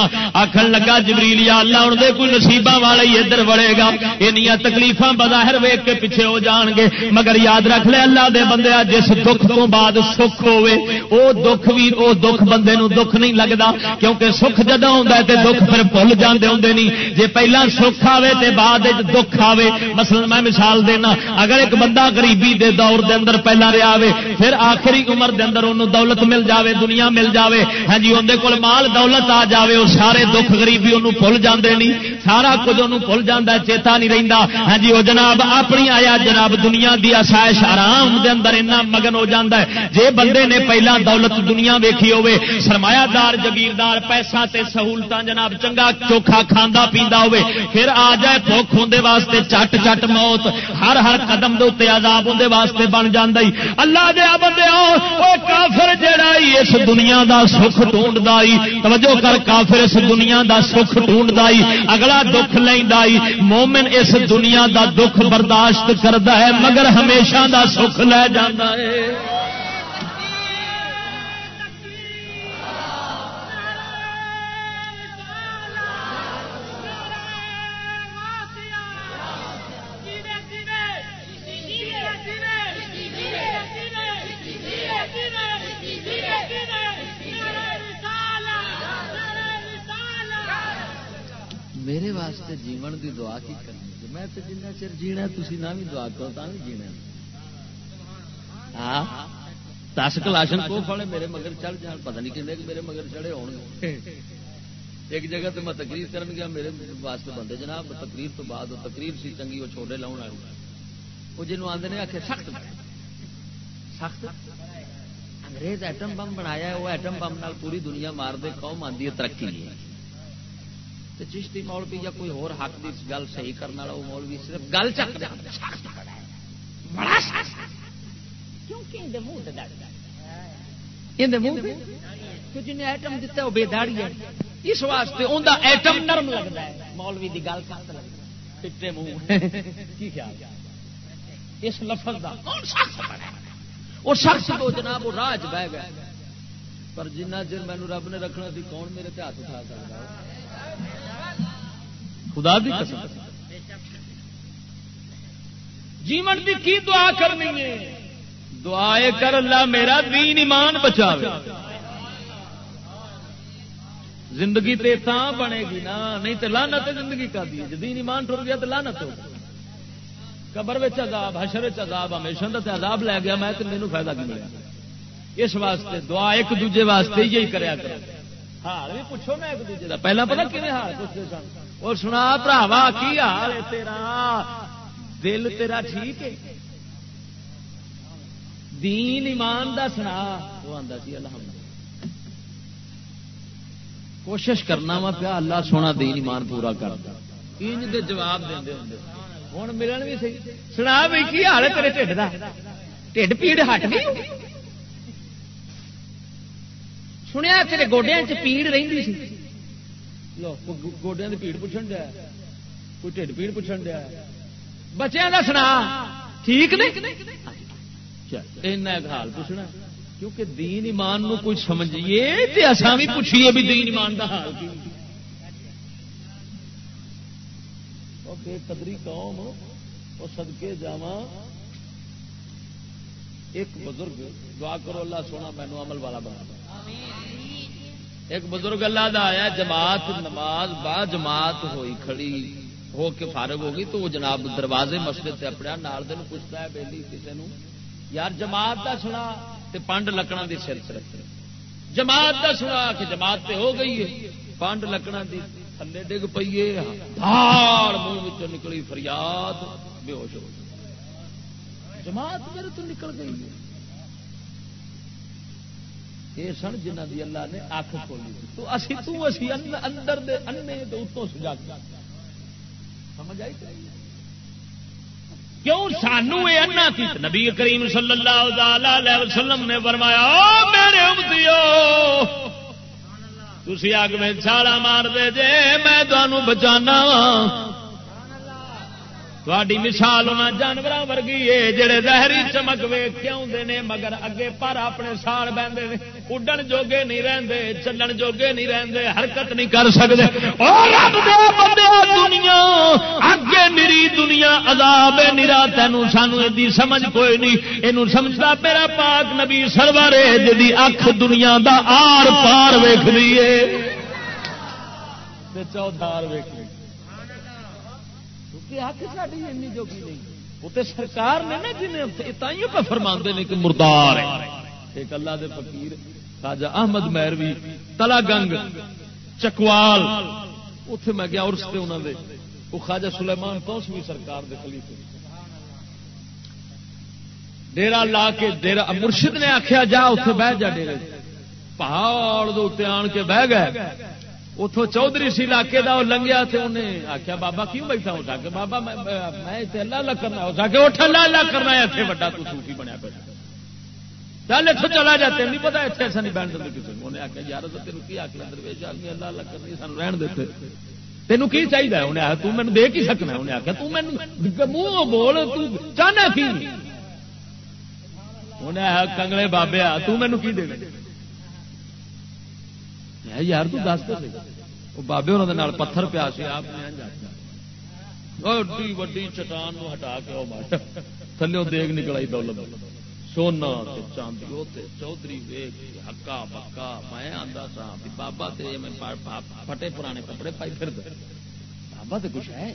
آکھن لگا، جبریل یا اللہ، ہن دے کوئی نصیباں والا ہی ادھر وڑے گا۔ انیاں تکلیفاں بظاہر ویکھ کے پیچھے ہو جان گے۔ مگر یاد رکھ لے، اللہ دے بندے جس دکھ تو بعد سکھ ہوے او دکھ بھی او دکھ بندے نو دکھ نہیں لگدا۔ کیونکہ سکھ جدوں ہوندا ہے تے دکھ پھر بھول جاندے ہوندے نہیں جے پہلا سکھ آوے تے بعد وچ دکھ آوے مثلا میں مثال دینا، اگر ایک بندہ غریبی دے دور دے اندر پہلا رہا آوے پھر آخری عمر دے اندر انہوں دولت مل جاوے، دنیا مل جاوے۔ ہاں جی اندر کول مال دولت آ جاوے وہ سارے دکھ غریبی انہوں بھول جاندے نہیں۔ سارا کچھ انہوں بھول جاندہ چیتا نہیں رہندا۔ ہاں جی وہ جناب، اپنی آیا جناب دنیا دی آسائش آرام دے اندر اتنا مگن ہو جاندہ ہے۔ جے بندے نے پہلا دولت دنیا ویکھی ہوے سرمایہ دار جگیردار، پیسہ تے سہولتاں جناب، چنگا چوکھا کھاندا پیندا ہوے پھر آ جائے، بھوک ہوندے واسطے چٹ چٹ موت، ہر ہر قدم دے اتنے عذاب اندر واسطے بن جانا اللہ دیا بندے کافر جڑا اس دنیا دا سکھ ڈھونڈ توجہ کر کافر اس دنیا دا سکھ ڈھونڈ اگلا دکھ لینا مومن اس دنیا دا دکھ برداشت کرتا ہے، مگر ہمیشہ دا سکھ لے جانا ہے۔ کی کرنی میں تو جنہ چر جینا تھی نہ بھی دعا کرو تا بھی جینا ہاں؟ دس کلاشن کو پڑے میرے مگر چڑھ جان، پتہ نہیں کہ میرے مگر چڑھے ہو ایک جگہ تو میں تقریر کر گیا، میرے واسطے بندے جناب، تقریر تو بعد، تقریر سی چنگی، وہ چھوٹے لاؤ والے۔ وہ جنوب آدھے نے آخر سخت۔ سخت؟ انگریز ایٹم بم بنایا ہے، وہ ایٹم بم پوری دنیا مار دے، قوم آدھی ہے، ترقی ہے۔ چشتی مولوی یا کوئی اور حق کی گل صحیح کرنے والا وہ مولوی صرف گل چک جن ایٹم دتا وہ بے داڑی ہے۔ اس واسطے ان ایٹم نرم لگتا ہے۔ مولوی کی گل سخت لگتا منہ۔ کی خیال اس لفظ کا وہ شخص کو جناب وہ راہ بہ گئے پر جنہ چر مینو رب نے رکھنا سی، کون میرے ہاتھ اٹھا سکتا خدا دی قسم. جیون کی کی دعا کرنی ہے؟ دعا کر اللہ میرا دین ایمان بچا زندگی تے تا بنے گی نا، نہیں تو لانت زندگی کا دی دین ایمان ٹر گیا تو لانت ہو قبر عذاب، حشر عذاب، ہمیشہ کا عذاب لے گیا، میں تو مینو فائدہ نہیں ملیا اس واسطے دعا ایک دوجے واسطے یہی کریا کرو۔ حال بھی پوچھو نا ایک دوجے کا پہلا پتا کھے حال پوچھتے سن؟ اور سنا براوا کی حال ہے تیرا؟ دل تیرا ٹھیک ہے؟ دین ایمان دا سنا، وہ آتا سی جی، الحمد کوشش کرنا وا پیا، اللہ سونا دین ایمان پورا کرتا انج دے جواب دے ہوں ملن بھی صحیح سنا بھی کی حال ہے تیرے ٹھڈ کا ٹھڈ پیڑ ہٹ گئی۔ سنیا تیرے گوڈیا چ پیڑ رہی سی۔ گوڈیا کی پیڑ پوچھن دیا کوئی ٹھڈ پیڑ پوچھن دیا بچیا کا سنا ٹھیک نہیں حال پوچھنا کیونکہ دین ایمان نو کوئی سمجھیے اصا بھی پوچھیے بھی دین ایمان کا حال کی قدری قوم وہ سدکے جا ایک بزرگ دعا کرو اللہ سونا مینو عمل والا بنا ایک بزرگ اللہ دا آیا، جماعت، نماز، با جماعت ہوئی، کھڑی، ہو کے فارغ ہوگی تو وہ جناب دروازے مسجد سے اپنے نال دن پوچھتا ہے، بیلی کسی نو یار، جماعت دا سنا تے پانڈ لکڑا دی سر سے رکھ جماعت دا سنا کہ جماعت تے ہو گئی ہے، پانڈ لکڑا دی تھلے ڈگ پیے دھاڑ منہ نکلی فریاد، بے ہوش ہو جماعت میرے تو نکل گئی ہے۔ یہ سن جنہ دی اللہ نے اکھ کھولی تو اسی تو اسی اندر دے انے دے اتوں سجا سمجھ آئی کیوں سانو یہ انا تھی؟ نبی کریم صلی اللہ علیہ وسلم نے فرمایا، او میرے امتیو تھی اگ میں چھالا مار دے جے، میں تمہوں بچانا تھوڑی مثال ہونا جانوروں ورگی ہے جڑے زہری چمک ویگ کے آدھے مگر اگے پر اپنے سال بہتے ہیں اڈن جوگے نہیں رہتے چلن جوگے نہیں رہتے حرکت نہیں کر سکتے دنیا، اگے میری دنیا، عذاب نرا تین سانو یہ سمجھ کوئی نہیں۔ یہ سمجھتا میرا پاک نبی سرور جی اکھ دنیا دا آر پار ویخ لیے چودھار ویخ لی سرکار نے نا جنہیں پہ فرما نے کہ مردار ایک اللہ دے فقیر خاجا احمد میروی تلا گنگ، چکوال اتے میں گیا ارس سے انہوں نے وہ خاجا سلیمان کوس سرکار دے خلیفے۔ ڈیرا لا کے ڈیرا مرشد نے آخیا جا اتے بہ جا ڈیرے۔ پہاڑ دے آن کے بہ گئے۔ اتوں چودھری سی علاقے کا وہ لنگیا انہیں آخیا بابا کیوں بیٹھا ہو سکے بابا، میں اللہ اللہ کرنا ہو سکے اٹھ اللہ اللہ کرنا ہے اتنے وا تو سوفی بنیا پہ چل اتوں چلا جاتے نہیں پتا اتنے ایسا نہیں بہن دیں کسی کو۔ انہیں آخیا یار تین کی آخر درویش آدمی اللہ اللہ کرنی سان رہن دیتے تینوں کی چاہیے انہیں آخر تم مینو دے کی سکنا انہیں آخیا تم منہ بول چاہنا کی؟ انہیں آخیا کنگلے بابے آ تینوں کی دے میں یار تو دس دے وہ بابے انہوں پتھر پیا سی آپ وڈی چٹان ہٹا کے تھلو دیگ نکل آئی دولت سونا چاندی چودھری ویگ ہکا پکا میں آتا سا بابا پٹے پرانے کپڑے پائی پھر بابا تو کچھ ہے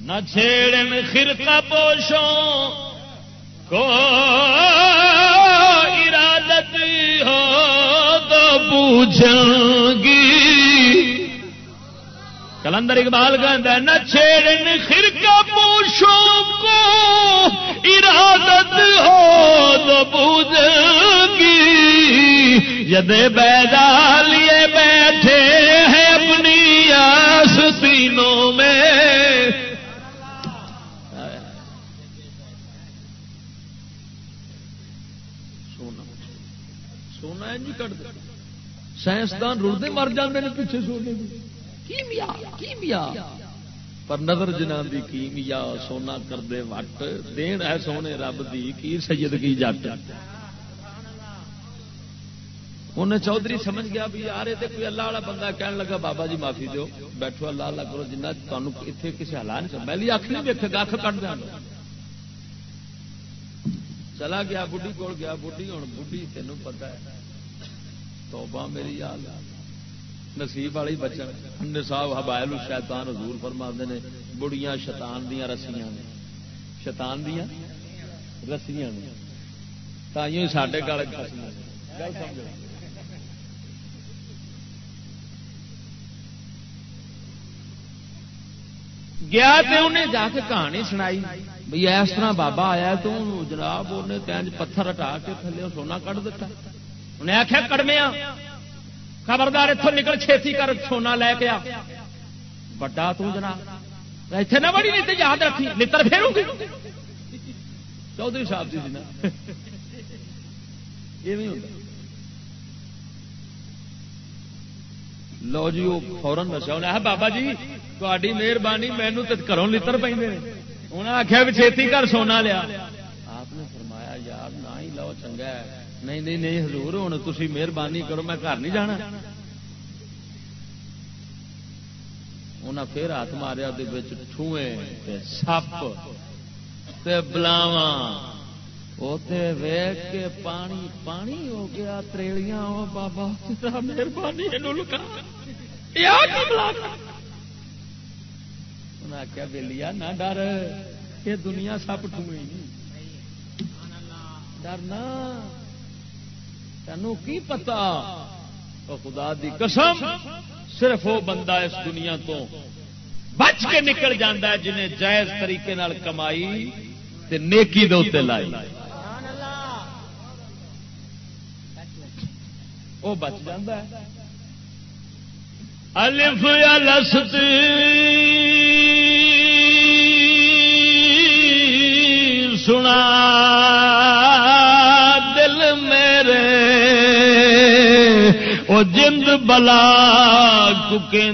نہ چھیڑن خرقہ پوشوں کو ارادت ہو تو پوچھیں گی کلندر اقبال کہتا نہ چھیڑن خرکا پوشوں کو، ارادت ہو تو پوچھیں گی جدے بیدا لیے بیٹھے ہیں اپنی آستینوں میں جی کٹ سائنسدان رڑتے مر جاتے ہیں پیچھے سونے کیمیا کیمیا پر نظر جنا دی کیمیا سونا کردے وٹ؟ دین ہے سونے رب دی۔ کی سید کی جٹ؟ انہیں چودھری سمجھ گیا بھی یار، یہ کوئی اللہ والا بندہ کہنے لگا، بابا جی معافی دو بیٹھو اللہ اللہ کرو، جنہ تمہیں اتنے کسی حالات نہیں میں اکھ نہیں دیکھے گا اکھ کٹ دیا چلا گیا بڑھی کول گیا بڑھی ہوں بڑھی تینوں پتا ہے۔ توبہ میری یاد نصیب والی بچن۔ صاحب حبائل شیطان حضور فرما نے، بڑیاں شیطان دیا رسیاں نے۔ شیطان دیا رسیاں نے۔ تائیوں ساڈے گل گیا انہیں جا کے کہانی سنائی۔ بھائی اس طرح بابا آیا تو جناب انہیں پتھر ہٹا کے تھلے سونا کٹ دیتا۔ انہیں آخیا کڑمیا خبردار اتوں نکل چھتی کر سونا لے کے آ۔ بڑا تنا اتنے نہ بڑی نہیں یاد رکھی لڑ پھیروں گی۔ چودھری صاحب جی نا لو جی وہ فورن نشا انہیں بابا جی تاری مہربانی مینو تو گھروں لڑ پہ انہیں آخیا بھی چھتی کر سونا لیا۔ آپ نے فرمایا، یار نہ ہی لو، چنگا ہے۔ نہیں نہیں نہیں، حضور، ہوں تھی مہربانی کرو، میں گھر نہیں جانا۔ انہیں پھر ہاتھ ماریا ٹھوئے سپ بلاوا ویگ کے پانی پانی ہو گیا تریڑیاں بابا مہربانی انہیں آخیا بلیا نہ ڈر، یہ دنیا سپ ٹوئے ڈرنا تینوں کی پتا؟ خدا دی قسم، صرف وہ بندہ اس دنیا تو بچ کے نکل جانا ہے جنہیں جائز طریقے نال کمائی تے نیکی دے لائی۔ وہ بچ جا الف لسط سنا۔ وہ جند بلا کہ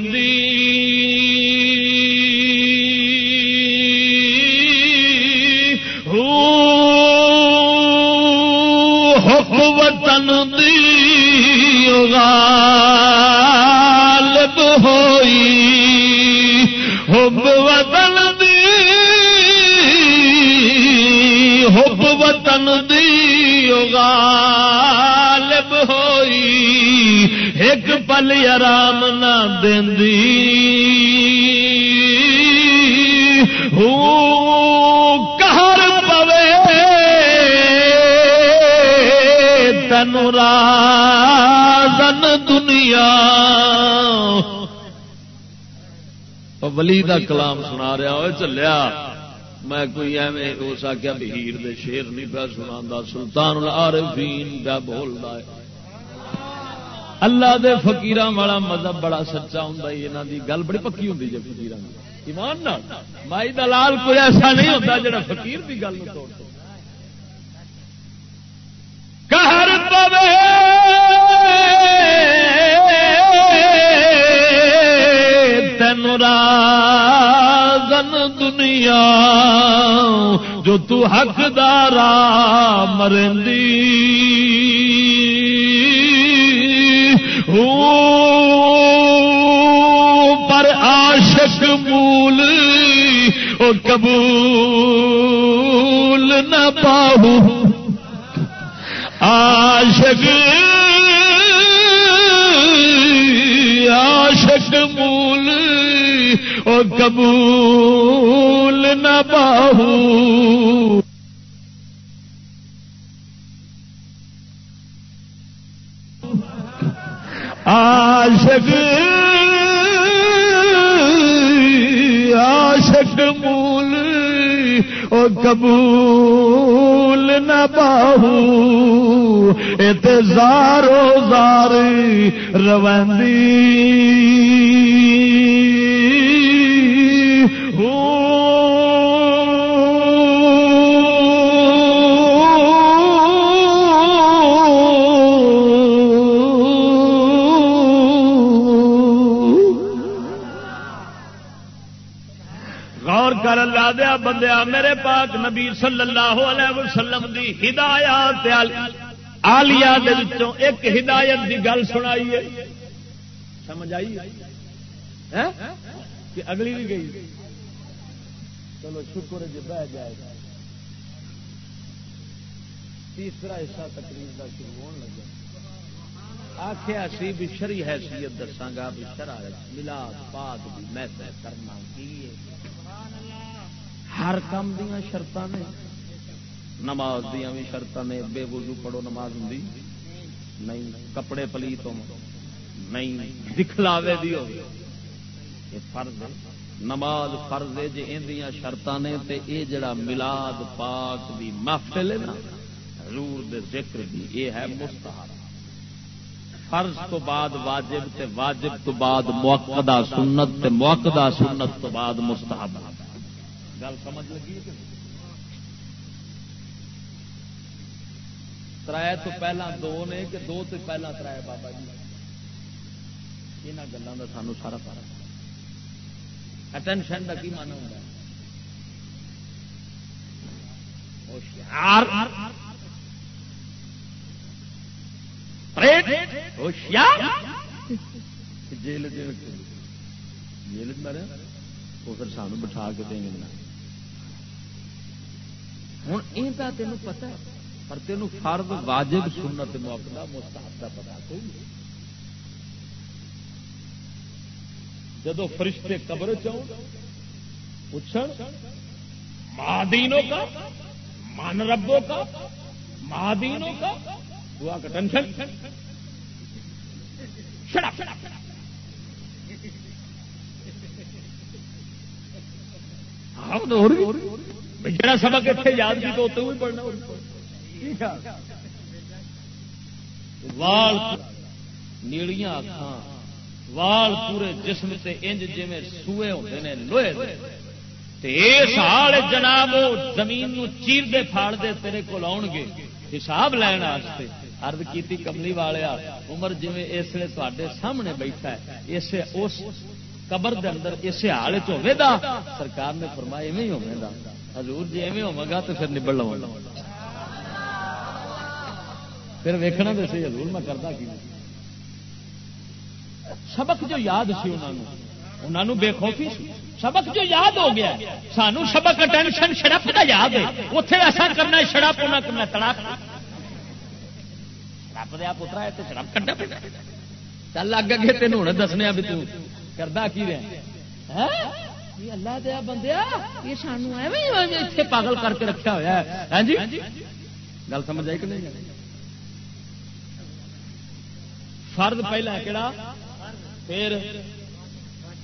وطن دی غالب ہوئی۔ حب وطن دی، حب وطن دی غالب پل آرام نہ دینی کہر پوے۔ رازن دنیا۔ ولی کا کلام سنا رہا ہو چلیا۔ میں کوئی ایویں ہو سکیا بھی ہیر دے شیر نہیں پیا سنا سلطان العارفین پیا بولتا ہے۔ اللہ دے فقیران والا مذہب بڑا سچا ہوں یہاں دی گل بڑی پکی ہوں جی فکیران ایمان نہ مائی دلال کوئی ایسا نہیں ہوتا جڑا فقیر دی گل توڑ تین رازن دنیا جو تو حقدار مرندی۔ پر عاشق مول او قبول نہ پاؤ عاشق عاشق مول او قبول نہ پاؤ عاشق عاشق مول او قبول نہ باہو اتزارو زار روندی۔ دیا بندیا، میرے پاک نبی صلی اللہ علیہ وسلم دی ہدایات آلیا ایک ہدایت دی گل سنائی ہے۔ سمجھ آئی کہ اگلی بھی گئی۔ چلو، شکر جی بہ جائے۔ گا تیسرا حصہ تقریر کا شروع ہونے لگا۔ آخیا سی بھی شری حیثیت دساگا بھی شرا ملاد، پاک بھی محفل کرنا کی ہر کام دیا شرط نے۔ نماز دیا بھی شرط نے۔ بے وضو پڑھو نماز ہوں نہیں، کپڑے پلی تو نہیں، دکھلاوے دی ہو۔ یہ فرض نماز فرض ہے جی اندیاں شرط نے تے اے جڑا ملاد پاک دی محفل ہے نا، حضور دے ذکر دی یہ ہے مستحب۔ فرض تو بعد واجب تے واجب تو بعد موقع سنت تے موقع سنت تو بعد مستحب۔ گل سمجھ لگی ترائے تو پہلا دو نے کہ دو تو پہلا ترائے بابا جی۔ یہاں گلوں کا سانو سارا سارا اٹینشن کا کی من ہوتا جیل جیل۔ مرے وہ پھر سانو بٹھا کے دیں گے۔ ہوں یہ تینوں پتا پر تینوں فرد واجب سنت موقع مستحب کا پتا کوئی نہیں جدو فرشتے قبر پوچھ مہادینوں کا مان ربوں کا مہادینوں کا دعا کا ٹینشن ہاں جڑا سبق اتنے یاد کی تو اتنے بھی پڑھنا وال نیڑیاں اکھان وال پورے جسم سے انج جی سوئے ہوتے ہیں لوہے اس حال جناب زمین چیر دے پھاڑ دے تیرے کو آؤ گے۔ حساب لین ارد کی کملی والے عمر جی اس لیے تے سامنے بیٹھا ہے، اسے اس قبر دے اندر، اسے حال چوے دا، سرکار نے فرمایا ایویں ہوے گا حضور جی ایویں ہوے تو پھر نبڑ لوا پھر ویکھنا تو سی، حضور میں کرتا کی؟ سبق جو یاد سی انہوں انہوں بے خوفی سی. سبق جو یاد ہو گیا سانو سبق ٹینشن شڑپ کا یاد ہے. اتنے ایسا کرنا شڑپ ہونا کرنا تڑاک شڑپ دیا پترا ہے تو شڑپ کٹا پہ چل اگ اگے تین ہوں دسنے بھی تو کرتا کی رہا اللہ دیا بندیا، یہ سانو اتنے پاگل کر کے رکھا ہوا ہے۔ ہاں جی؟ گل سمجھ آئی کہ نہیں؟ فرد پہلا کہڑا پھر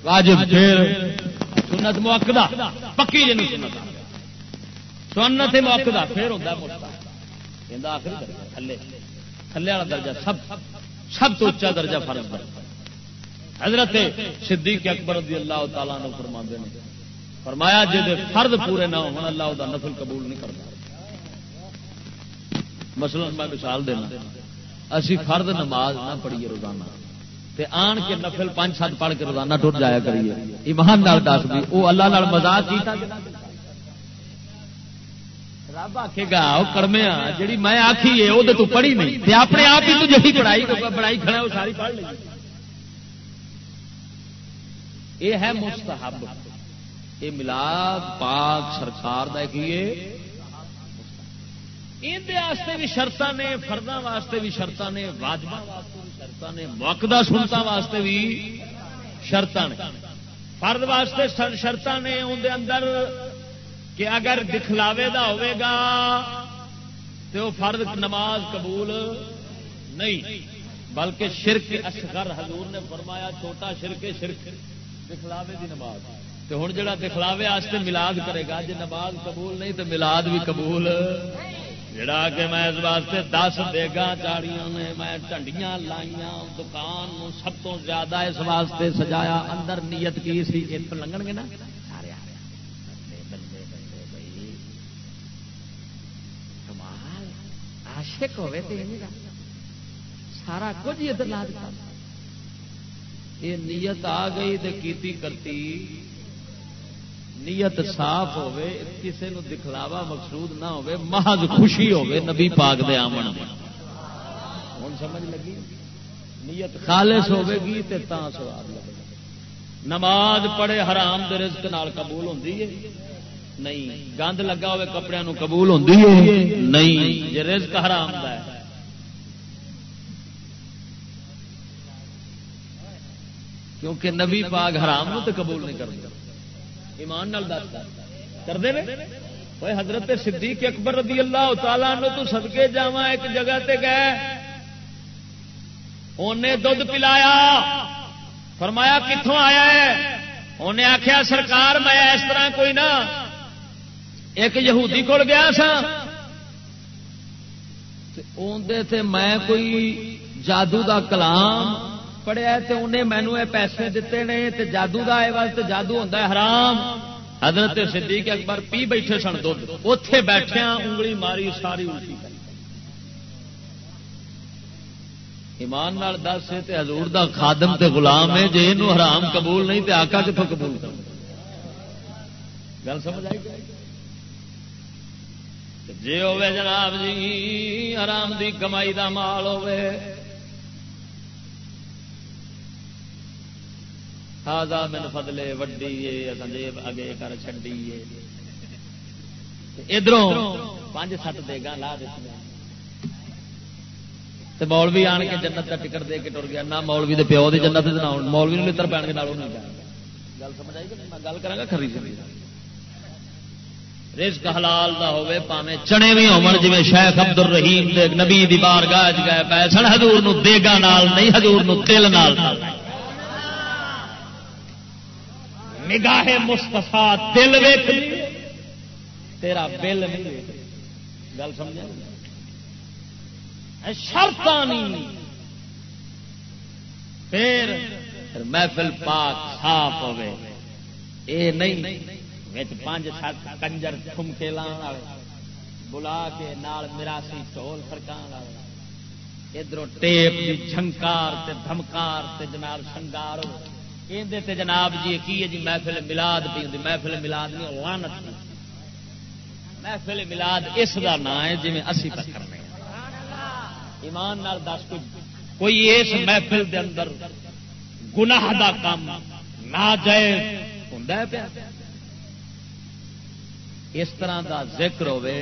واجب، پھر سنت موقع پکی جن سنت۔ سنت موقع پھر ہوتا مفت آخری تھلے تھلے والا درجہ، سب سب تو اچا درجہ فرض پر حضرت صدیق اکبر رضی اللہ تعالیٰ نے فرما نے، فرمایا جی فرد پورے نہ ہو اللہ دا نفل قبول نہیں کرتا۔ مثلا میں مثال دینا، اسی فرد نماز نہ پڑھیے روزانہ، تے آن کے نفل پانچ سات پڑھ کے روزانہ ٹوٹ جایا کریے۔ ایمان نال دس بھی وہ اللہ نال مزاق کیتا رب آخے گا وہ کڑمے جی میں آخی ہے وہ تو پڑھی نہیں، تے اپنے آپ ہی تو جی پڑھائی پڑھائی کھڑا وہ ساری پڑھ لی یہ ہے مستحب۔ یہ ملاد پاک سرکار کا کی بھی شرط نے، فرداں واسطے بھی شرط نے واجب واسطے بھی شرط نے موقع سنتا واسطے بھی شرط نے۔ فرد واسطے شرط نے اندر اندر کہ اگر دکھلاوے دا ہوئے گا تو وہ فرد نماز قبول نہیں، بلکہ شرک اصغر حضور نے فرمایا، چھوٹا شرک شرک۔ دکھلاوے دی نماز۔ تو ہوں جا دکھلاوے واسطے ملاد کرے گا جی نماز قبول نہیں تو ملاد بھی قبول۔ جڑا کہ میں اس واسطے دس دیگا چاڑیاں نے، میں ٹنڈیاں لائیاں، دکان سب تو زیادہ اس واسطے سجایا۔ اندر نیت کی سی، ایک لنگن گے نا؟ عاشق ہوئے سارا کچھ ادھر لا دیتا۔ یہ نیت آ گئی تو کیتی کرتی۔ نیت صاف ہوے کسی نو دکھلاوا مقصود نہ ہوے محض خوشی ہوے نبی پاک دے آمن ہوں سمجھ لگی؟ نیت خالص ہوے گی تے تا سواد لگے۔ نماز پڑھے حرام دے رزق نال قبول ہوندی ہے؟ نہیں۔ گند لگا ہوئے کپڑے نو قبول ہوندی ہے؟ نہیں۔ یہ رزق حرام دا ہے۔ کیونکہ نبی پاک حرام تو قبول نہیں کرتا ایمان نال وہ حضرت صدیق اکبر رضی اللہ تعالیٰ نو تو سدکے جا ایک جگہ تے گئے۔ انہیں دھد پلایا۔ فرمایا کتوں آیا ہے؟ انہیں آخیا سرکار، میں اس طرح کوئی نہ۔ ایک یہودی کول گیا سا اندر میں کوئی جادو دا کلام پڑھیا تو انہیں مینو یہ پیسے دیتے ہیں تے جادو کا آئے واسطے جادو ہوتا ہے حرام۔ حضرت صدیق اکبر پی بیٹھے سن دھد اتے بیٹھے انگلی ماری، ساری الٹی ایمان نال دس تے حضور دا خادم تے غلام ہے جی یہ حرام قبول نہیں تے آقا کتوں قبول؟ کر گل سمجھ آئی جی ہوے جناب جی حرام دی کمائی دا مال ہوے ہاضا من فضلے وڈی اگے کر چڈی ادھر پانچ سات دیگا لا دیتے مولوی آن کے جنت کا ٹکٹ دے کے ٹر گیا۔ نہ مولوی دے پیو دی جنت مولوی نے لڑ پہن کے گل سمجھ آئی میں گل کرا خرید رزق حلال دا ہوے پاویں چنے بھی ہون جویں شیخ عبد الرحیم دے نبی دی بارگاہ وچ گئے پے سن۔ حضور نو دیگا نال، نہیں حضور نو تل نال۔ نگاہ مستفا دل ویک تیرا بل نہیں گل سمجھ شرط پھر محفل پاک صاف ہوے اے نہیں پانچ سات کنجر ٹھمکے لان والے۔ بلا کے نال مراسی ٹول فرکان والے۔ ادھر ٹیپ جھنکار تے دھمکار تے جناب شنگار ہو تے جناب جی کی ہے جی محفل ملاد پی ہوں محفل ملاد نہیں لانت محفل ملاد اس کا نام ہے جی اسی پہ کرنے ایمان نال دس کوئی اس محفل دے اندر گناہ دا کام نہ جائے ہوں پیا؟ اس طرح دا ذکر ہوے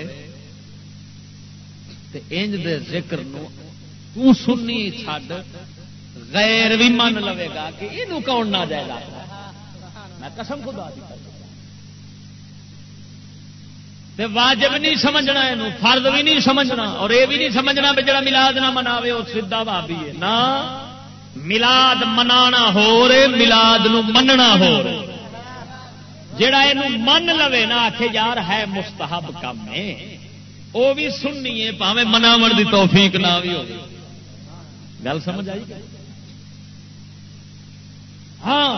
تے انج دے ذکر نو تو سنی چھڈ غیر بھی من لے گا کہ یہ کون نہ جائے گا؟ میں قسم خدا دی تے واجب نہیں سمجھنا یہ فرد بھی نہیں سمجھنا، اور یہ بھی نہیں سمجھنا بھی جڑا ملاد نہ مناوے وہ سیدا بھابی ہے۔ نہ، ملاد منا ہو رہے، ملاد نو مننا ہو رہے۔ جڑا یہ من لو نہ آخ یار، ہے مستحب کام ہے۔ وہ بھی سننی ہے پاوے مناو دی توفیق نہ بھی ہو گل سمجھ آئی ہاں۔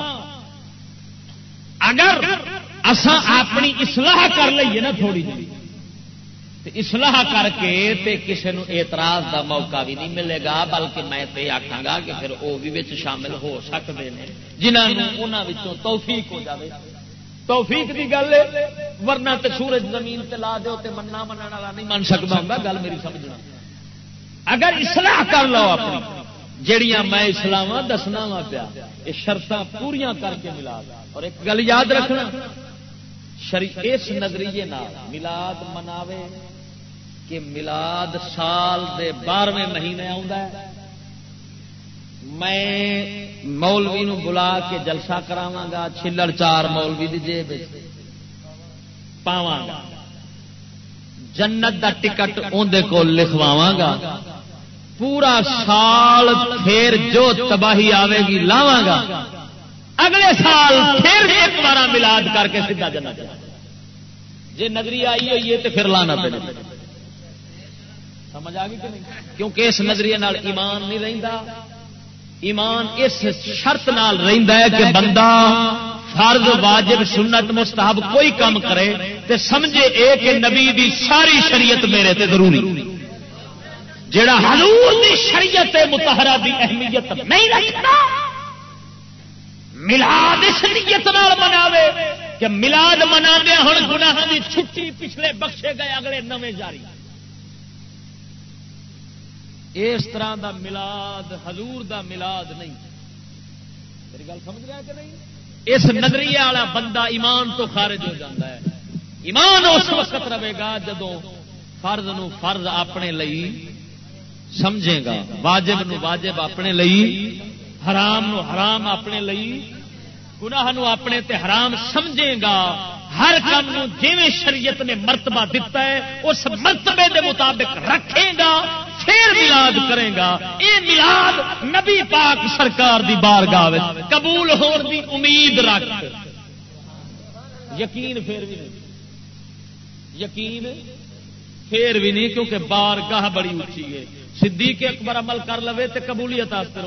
اگر اسان اپنی اصلاح کر لیے نا تھوڑی جی اصلاح کر کے تے کسی نو اعتراض دا موقع بھی نہیں ملے گا، بلکہ میں تے آخا گا کہ پھر وہ بھی شامل ہو سکتے ہیں جنہوں توفیق ہو جاوے۔ توفیق کی گل ہے، ورنہ تے سورج زمین تے لا دو تے مننا من والا نہیں من سکتا ہوں گل میری سمجھنا اگر اصلاح کر لو اپنی، جڑیاں میں اسلام دسنا وا پیا۔ یہ شرط پوریا کر کے ملا اور ایک گل یاد رکھنا اس نظریے ملاد مناوے کہ ملاد سال دے بارہویں مہینے میں مولوی نو بلا کے جلسہ کراوا گا چلڑ چار مولوی دی جیب پاواں گا۔ جنت دا ٹکٹ اندر کو لکھواوا گا۔ پورا سال پھر جو تباہی آئے گی لاوا گا اگلے سال پھر ایک بار ملاد کر کے سیدھا جنا جی نگری آئی ہوئی ہے تو پھر لانا پہ سمجھ آ گئی کہ نہیں؟ کیونکہ اس نظریے ایمان نہیں رہتا ایمان اس شرط نال ہے کہ بندہ فرض، واجب، سنت، مستحب کوئی کام کرے تے سمجھے اے کہ نبی دی ساری شریعت میرے تے ضروری۔ جڑا حضور دی شریعت متحرہ دی اہمیت نہیں رکھتا، ملاد اس نیت مناوے کہ ملاد منا دیا ہوں گناہ چھٹی پچھلے بخشے گئے اگلے نویں جاری۔ اس طرح دا ملاد، حضور دا ملاد نہیں۔ میری گل سمجھ رہا کہ نہیں؟ اس نظریے والا بندہ ایمان تو خارج ہو جاتا ہے۔ ایمان اس وقت رہے گا جدو فرض نو فرض اپنے لئی سمجھے گا۔ واجب نو واجب اپنے لئی، حرام نو حرام اپنے لئی، گناہ نو اپنے تے حرام سمجھے گا۔ ہر کام جی شریعت نے مرتبہ دیتا ہے، اس مرتبے دے مطابق رکھے گا، پھر ملاد کرے گا۔ یہ ملاد نبی پاک سرکار دی بار گاہ قبول ہون دی امید رکھ۔ یقین پھر بھی نہیں۔ یقین پھر بھی نہیں، کیونکہ بار گاہ بڑی اچھی ہے۔ صدیق اکبر عمل کر لو تو قبولیت رہتا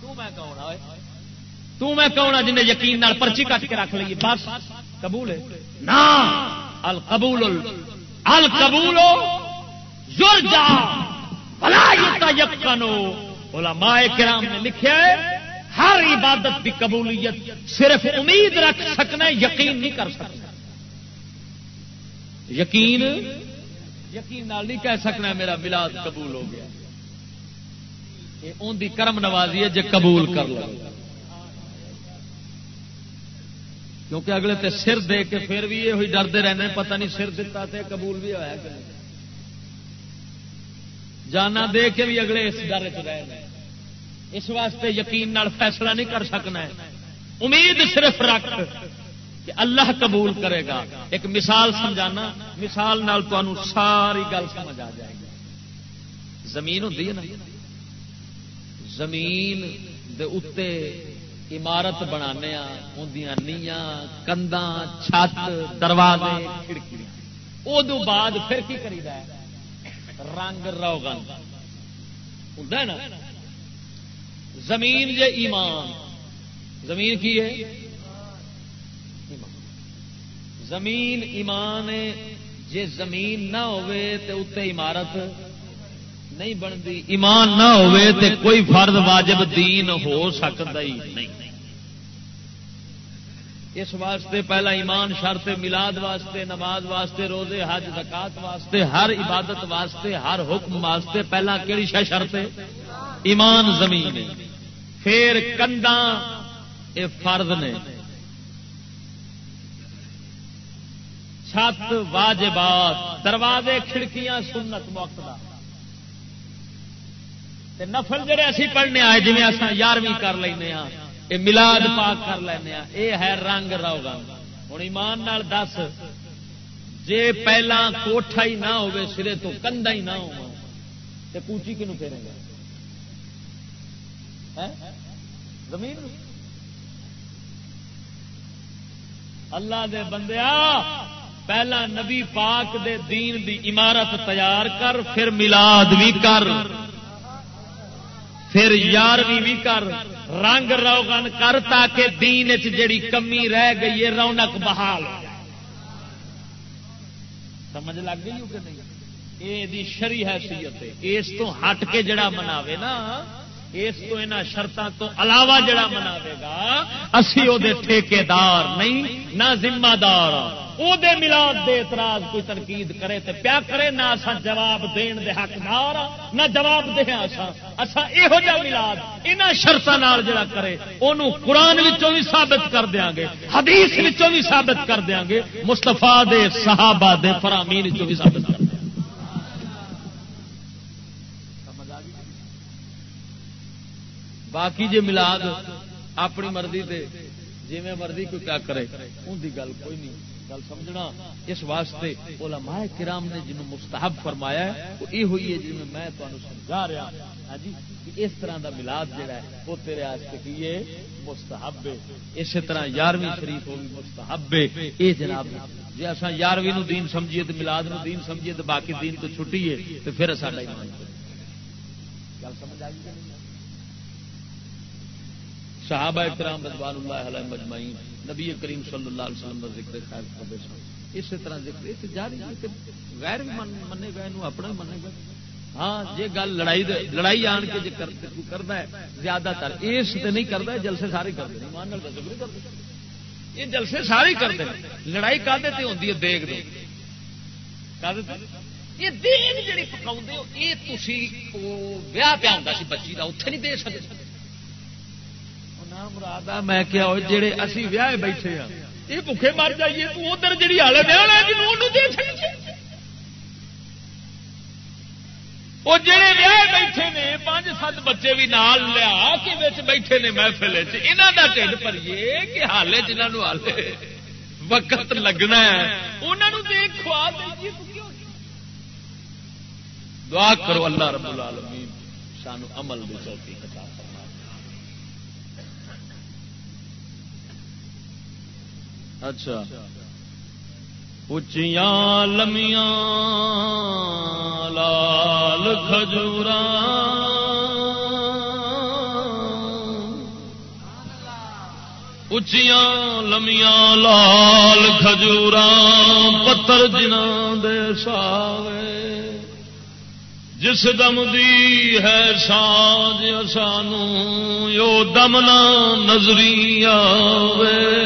تو میں کہوں تو میں کون جن یقین پرچی کٹ کے رکھ لیے بس قبول ہے؟ نا القبول القبول علماء کرام نے لکھا ہے ہر عبادت کی قبولیت صرف امید رکھ سکنا یقین نہیں کر سکتا یقین یقین نہیں کہہ سکنا میرا ملاد قبول ہو گیا۔ یہ ان کی کرم نوازی ہے جی قبول کر لو کیونکہ اگلے تے سر دے کے پھر بھی یہ ڈرتے رہنے پتہ نہیں سر دتا تے قبول بھی ہوا کہ جانا دے کے بھی اگلے اس ڈر چ رہے اس واسطے یقین نال فیصلہ نہیں کر سکنا ہے۔ امید صرف رکھ۔ کہ اللہ قبول کرے گا۔ ایک مثال سمجھانا، مثال نال ساری گل سمجھ آ جائے گی۔ زمین ہوتی ہے نا؟ زمین دے عمارت بنا نیاں کندا چھت، دروازے، کھڑکی۔ ادو بعد پھر کی کری رنگ روگن نا؟ زمین جے ایمان۔ زمین کی ہے؟ زمین ایمان جے زمین نہ اتنے عمارت نہیں بنتی۔ ایمان نہ ہوئے تے کوئی فرد واجب دین ہو سکتا ہی نہیں۔ اس واسطے پہلا ایمان شرط ملاد واسطے، نماز واسطے، روزے، حج، زکات واسطے، ہر عبادت واسطے، ہر حکم واسطے۔ پہلا کہڑی شہ شرط ایمان زمین پھر کندا یہ فرد نے چھت واجبات، دروازے، کھڑکیاں، سنت موقع نفل جڑے اسی پڑھنے آئے جی یارویں کر لینا ہاں یہ ملاد پاک کر لینا یہ ہے رنگ روگا ہوں ایمان نال دس، جے پہلا کوٹھا ہی نہ ہوئے سرے تو کندا ہی نہ ہو پوچی کنو پھیرے گا؟ زمین؟ اللہ دے بندیا پہلا نبی پاک دے دین دی عمارت تیار کر، پھر ملاد بھی کر، پھر یارویں بھی کر، رنگ روگن کر تاکہ دین جڑی کمی رہ گئی ہے رونق بحال سمجھ لگ گئی کہ نہیں؟ یہ شری حیثیت ہے، اس تو ہٹ کے جڑا مناوے نا اس کو یہاں شرطان تو علاوہ جڑا مناوے گا، اسی وہ ٹھیکے دار نہیں، نہ ذمہ دار وہ ملاد دے اعتراض کوئی تنقید کرے تے پیا کرے، نہ اسا جواب دین دے حقدار نہ جواب دے اسا اسا یہو جہ ملاد یہاں شرطوں جڑا کرے انہوں قرآن وچوں بھی ثابت کر دیا گے، حدیث وچوں بھی ثابت کر دیا گے مستفا دے صحابہ دے فرامین وچوں بھی ثابت کر باقی جی ملاد اپنی مرضی دے جی مرضی کوئی کیا کرے ان کی گل کوئی نہیں۔ گل سمجھنا، اس واسطے علماء کرام نے جنہوں مستحب فرمایا ہے، وہ یہ ہوئی ہے جی میں تمہیں سمجھا رہا ہاں جی اس طرح دا ملاد جڑا ہے، وہ تیرے واسطے کی ہے؟ مستحب اسی طرح یارویں شریف ہوگی مستحب یہ جناب جی اصا یارویں دین سمجھیے تو ملاد نو دین سمجھیے تو باقی دین تو چھٹی ہے تو پھر ساڈا ایمان۔ گل سمجھ آ گئی صحابہ کرام رضوان اللہ علیہ مجمعین، نبی کریم صلی اللہ علیہ وسلم کا ذکر خیر کرتے سن اسی طرح ذکر، یہ جاری ہے کہ غیر بھی منے گا یہ اپنا بھی منے گا ہاں جی گل لڑائی لڑائی آن کے جی کرتا ہے، زیادہ تر۔ اس سے نہیں کرتا جلسے سارے کرتے ہیں۔ مان ذکر کرتے یہ جلسے سارے کرتے ہیں۔ لڑائی کدے ہوتی ہے؟ دیکھ دو۔ یہ دیگ جی پکاؤ یہ تھی ویاہ پیا ہوں بچی کا اتنے نہیں دے سکتے مراد میں کیا جڑے اسی ویاہ بیٹھے ہاں یہ بھوکے مر جائیے، تو ادھر جی ہال وہ جڑے ویاہ بیٹھے نے، پانچ سات بچے بھی نال لیا کہ بیٹھے نے محفل یہاں کا ٹھنڈ پریے کہ حالے جنہوں ہالے وقت لگنا ہے۔ انہوں دیکھ کھوا دعا کرو اللہ رب العالمین سانو عمل بھی چوکی کتا اچھا۔ اچیاں لمیاں لال کھجور اچیاں لمیاں لال کھجور پتر جنا دے ساوے۔ جس دم دی ہے ساج سانو یو دم نہ نظری آوے۔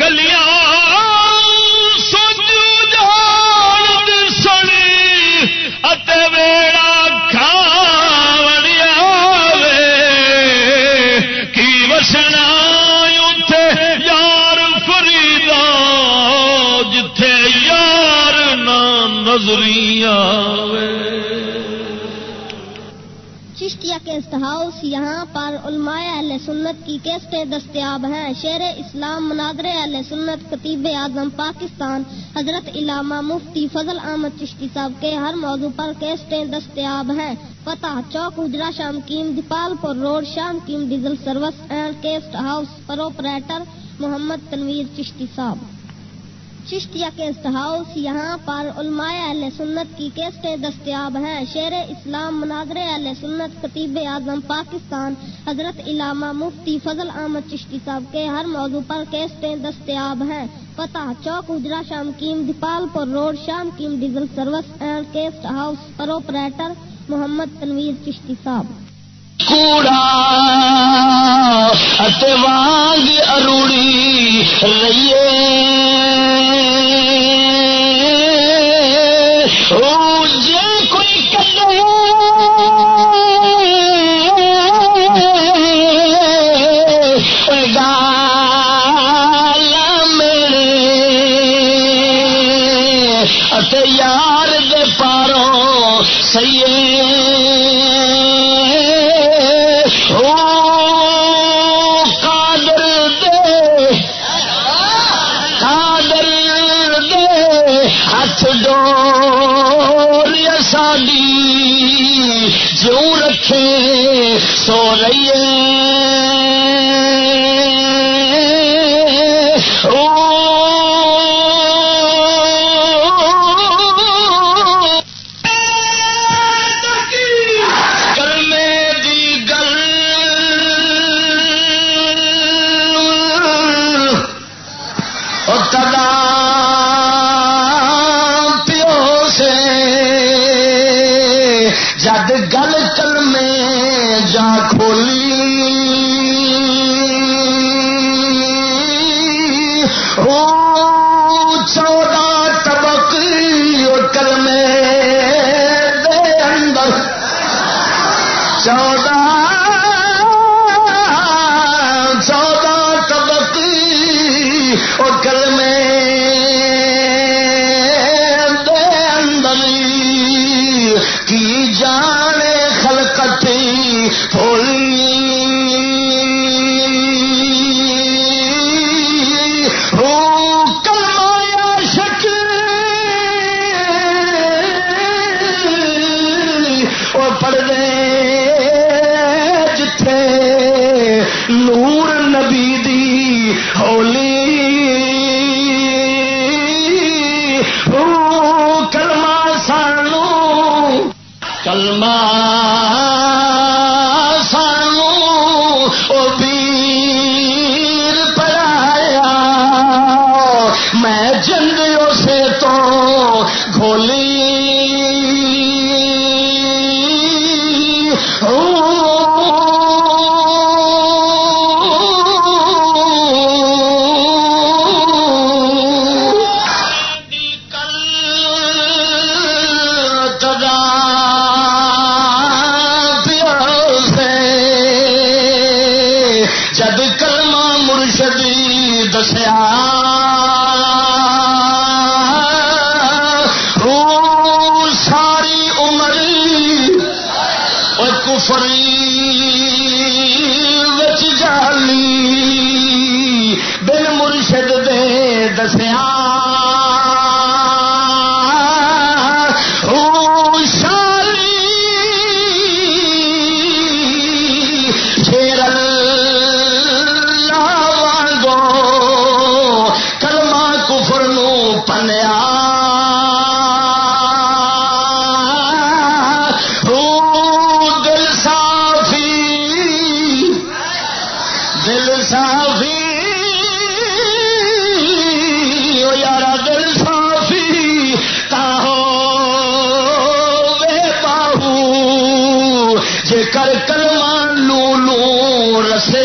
گلیاں سوچو جان سنی ویڑا کھاوڑیا وے۔ کی وسنا اتے یار فریدا، جتھے یار نہ نظریاں وے۔ گیسٹ ہاؤس یہاں پر علماء اہل سنت کی کیسٹیں دستیاب ہیں۔ شیر اسلام مناظر اہل سنت قطیب اعظم پاکستان۔ حضرت علامہ مفتی فضل احمد چشتی صاحب کے ہر موضوع پر کیسٹیں دستیاب ہیں۔ پتہ چوک اجرا شام کیم، دیپال پور روڈ، شام came diesel service and cassette house proprietor Muhammad Tanveer Chishti sahib. Chishtia cassette house یہاں پر علماء اہل سنت کی کیسٹیں دستیاب ہیں۔ شیر اسلام مناظر اہل سنت خطیب اعظم پاکستان حضرت علامہ مفتی فضل احمد چشتی صاحب کے ہر موضوع پر کیسٹیں دستیاب ہیں۔ پتہ چوک اجرا شام کیم، دیپال پور روڈ، شام came diesel service and cassette house proprietor Muhammad Tanveer Chishti sahib. کوڑا وانگ اروڑی رہیے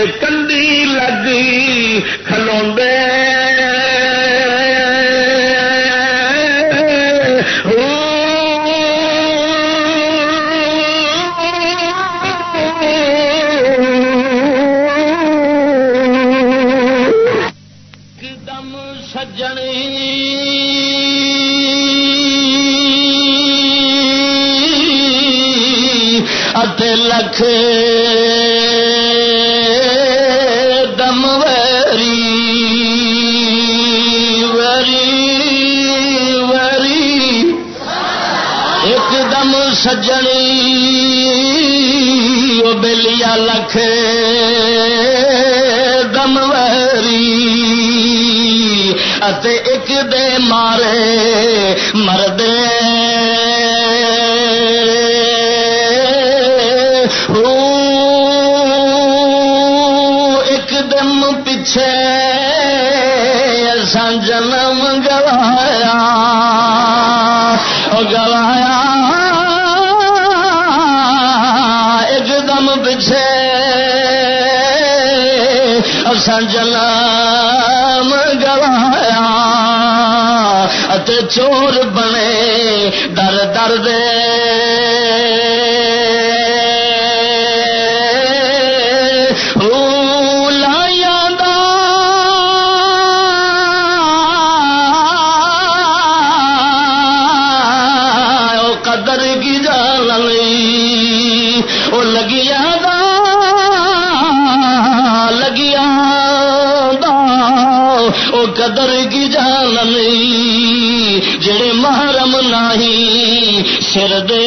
تے کندی لگ کھلوندے لکھ تے ایک دے مارے مردے ایک دم پیچھے سانجم سر دے